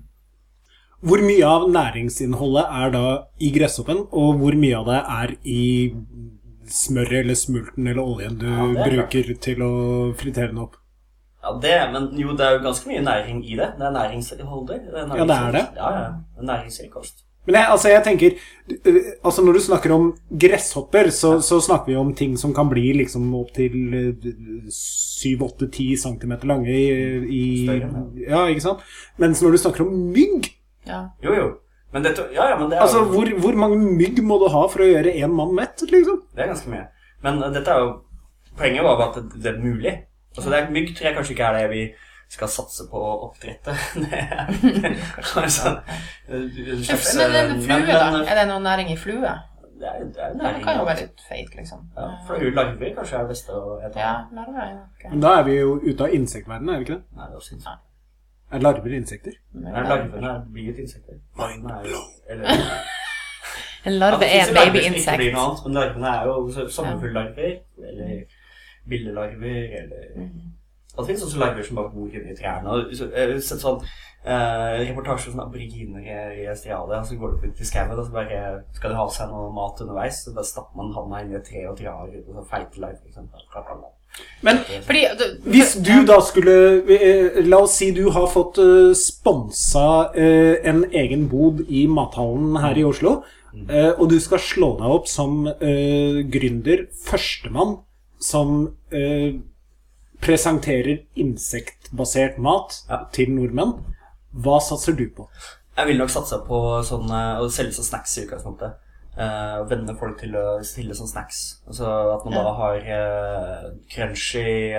Hvor mye av næringsinnholdet er da i gresshoppen, og hvor mye av det er i smøret eller smulten eller oljen du Ja, er bruker til å fritere den opp? Ja, det, men jo, det er jo ganske mye næring i det. Det er næringsholdig. Det er Ja, det er det. Ja, ja. Det er næringsrik kost. Men jeg, altså jeg tenker øh, altså Når du snakker om gresshopper, så, så snakker vi om ting som kan bli liksom opptil 7-8-10 cm lange i, i Større ja. Ja, ikke sant? Mens når du snakker om mygg Ja. Jo, jo. Men dette Ja, ja, men det er Altså, jo hvor, hvor mange mygg må du ha for å gjøre én mann mett, liksom? Det er ganske mye. Men uh, dette er jo Poenget var bare at det, det er mulig. Altså, det er, Mygg tror jeg kanskje ikke er det vi skal satse på å oppdrette. Det er altså, slags, Men en uh, flue, men- da? men, Er det noen næring i flue? Det er, det er Det kan jo være litt feit, liksom. Ja, Fløyelarver kanskje er det beste å ete. Ja, larver er jo ok. Men da er vi jo ute av insektverdenen, er vi ikke det? Nei, det er også insekter. Er larver insekter? Er larvene blir et insekter? Er jo eller, En larve Ja, er det en finnes jo larver som ikke blir babyinsekt. noe annet, Men larvene er jo sommerfugllarver, eller billelarver, eller Mm. Det finnes også larver som bare bor inni trærne. Jeg har sett sånn eh, reportasje om aboriginer i Australia. Så går du ut i skauen, og så bare skal de ha seg noe mat underveis. Så bare stapper man handa inn i et tre og drar ut og feite larver. for eksempel. Men Fordi du- hvis du da skulle eh, La oss si du har fått uh, sponsa eh, en egen bod i mathallen her i Oslo, eh, og du skal slå deg opp som gründer, førstemann, som eh, presenterer insektbasert mat Ja. til nordmenn. Hva satser du på? Jeg vil nok satse på sånn, eh, å selge sånn snacks i utgangspunktet. Uh, vende folk til å stille sånn snacks. Altså at man da har eh, crunchy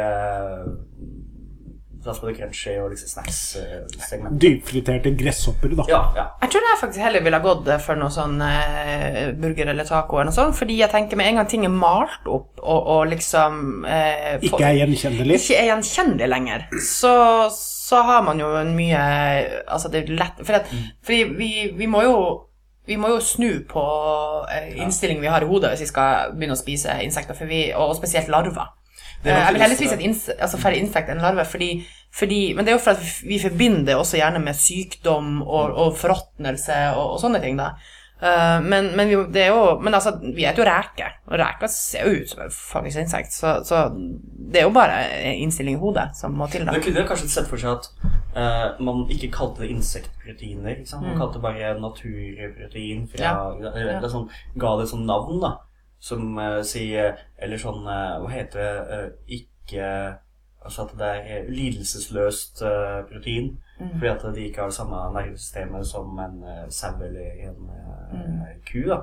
uh, både crunchy og liksom snacks-segment. Dypfriterte gresshopper, da. ja, ja. Jeg tror jeg faktisk heller ville gått for noe sånn eh, burger eller taco eller noe sånt, fordi jeg tenker med en gang ting er malt opp og, og liksom eh, for- Ikke er gjenkjennelig. ikke er gjenkjennelig lenger, så, så har man jo en mye Altså, det er lett For at, fordi vi, vi må jo vi må jo snu på eh, innstillingen vi har i hodet hvis vi skal begynne å spise insekter, for vi, og spesielt larver. Jeg vil heller spise et inse altså færre insekt enn larve, fordi, fordi, men det er jo for at vi forbinder det også gjerne med sykdom og, og forråtnelse og, og sånne ting. da. Uh, men, men, vi, det er jo, men altså, vi spiser jo reker, og reker ser jo ut som et faktisk insekt, så, så det er jo bare innstilling i hodet som må til. da. Men kunne kanskje sett for seg at uh, man ikke kalte det insektproteiner. Ikke sant? Man kalte det bare naturprotein. Fra, Ja. Ja. det det sånn, ga det et sånt navn, da. Som eh, sier Eller sånn eh, Hva heter det? eh, ikke Altså at det er lidelsesløst protein. Fordi at de ikke har det samme nervesystemet som en sau eller en eh, ku. da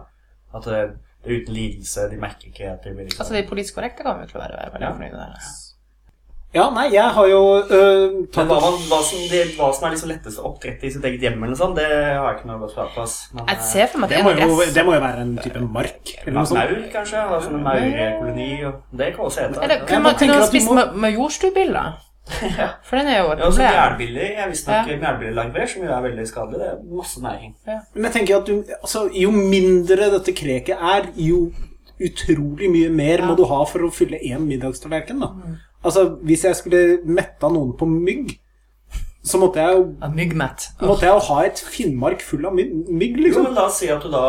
At det, det er uten lidelse. De merker ikke at de blir liksom Altså, det politisk korrekte kan vi vel være veldig Ja. fornøyde der. Altså. Ja, nei, jeg har jo øh, tatt hva, hva, som, det, hva som er liksom lettest oppdrett i sitt eget hjem, eller noe sånt, det har jeg ikke noe godt svar på. Jeg ser for meg at det det må, er jo, gress. det må jo være en type mark. Eller noe sånt. Maur, kanskje? Ha sånne maurkoloni. Det kan også hete. Eller kunne man, kunne man spist må- med, med jordstuebiller? For den er jo et Ja, problem. Ja, Jeg visste nok Ja. mjælbillelarver, som jo er veldig skadelig. Det er masse næring. Men jeg tenker at du, altså, jo mindre dette kreket er, jo utrolig mye mer må du ha for å fylle én middagstallerken. da. Altså, Hvis jeg skulle metta noen på mygg, så måtte jeg jo Ja, myggmett. måtte jeg jo ha et finnmark full av mygg, mygg, Jo, liksom. men la oss si at du da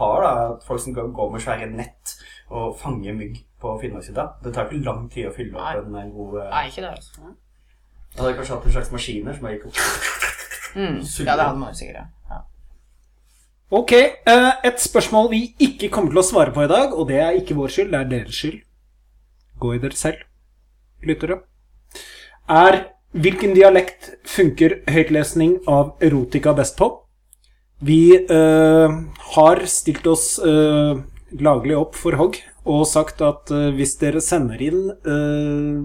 har da, folk som går- går med svære nett og fanger mygg på Finnmarkshytta. Det tar ikke lang tid å fylle opp en eh, god eh, Nei, ikke det, altså. Jeg hadde kanskje hatt en slags maskiner som jeg gikk opp. Mm. Ja, det hadde man jo sikkert. Ja. Ok, eh, et spørsmål vi ikke kommer til å svare på i dag, og det er ikke vår skyld, det er deres skyld. Gå i dere selv, lyttere. Er hvilken dialekt funker høytlesning av erotika best på? Vi eh, har stilt oss eh, laglig opp for hogg og sagt at eh, hvis dere sender inn eh,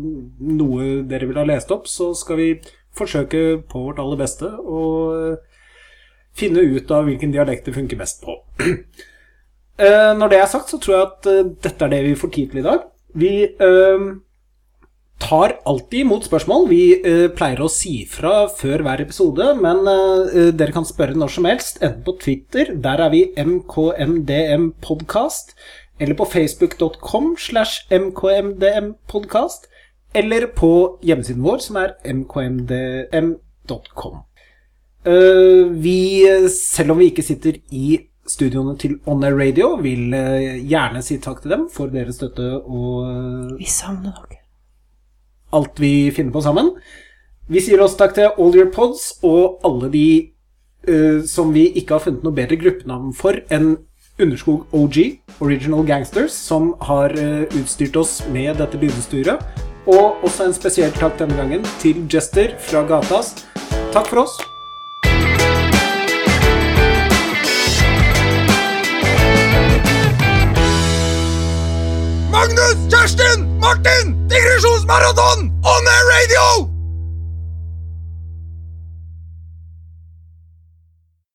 noe dere vil ha lest opp, så skal vi forsøke på vårt aller beste å eh, finne ut av hvilken dialekt det funker best på. Eh, Når det er sagt, så tror jeg at dette er det vi får tid til i dag. Vi tar alltid imot spørsmål. Vi uh, pleier å si fra før hver episode, men uh, dere kan spørre når som helst, enten på Twitter, der er vi mkmdmpodcast, eller på facebook.com slash mkmdmpodcast, eller på hjemmesiden vår, som er mkmdm.com. Uh, vi, selv om vi ikke sitter i studioene til On Air Radio, vil gjerne si takk til dem for deres støtte og Vi savner dere. Alt vi finner på sammen. Vi sier også takk til All Your Pods og alle de uh, som vi ikke har funnet noe bedre gruppenavn for enn Underskog OG, Original Gangsters, som har uh, utstyrt oss med dette lydutstyret. Og også en spesiell takk denne gangen til Jester fra Gatas. Takk for oss. Magnus, Kjerstin, Martin, digresjonsmaraton on air radio!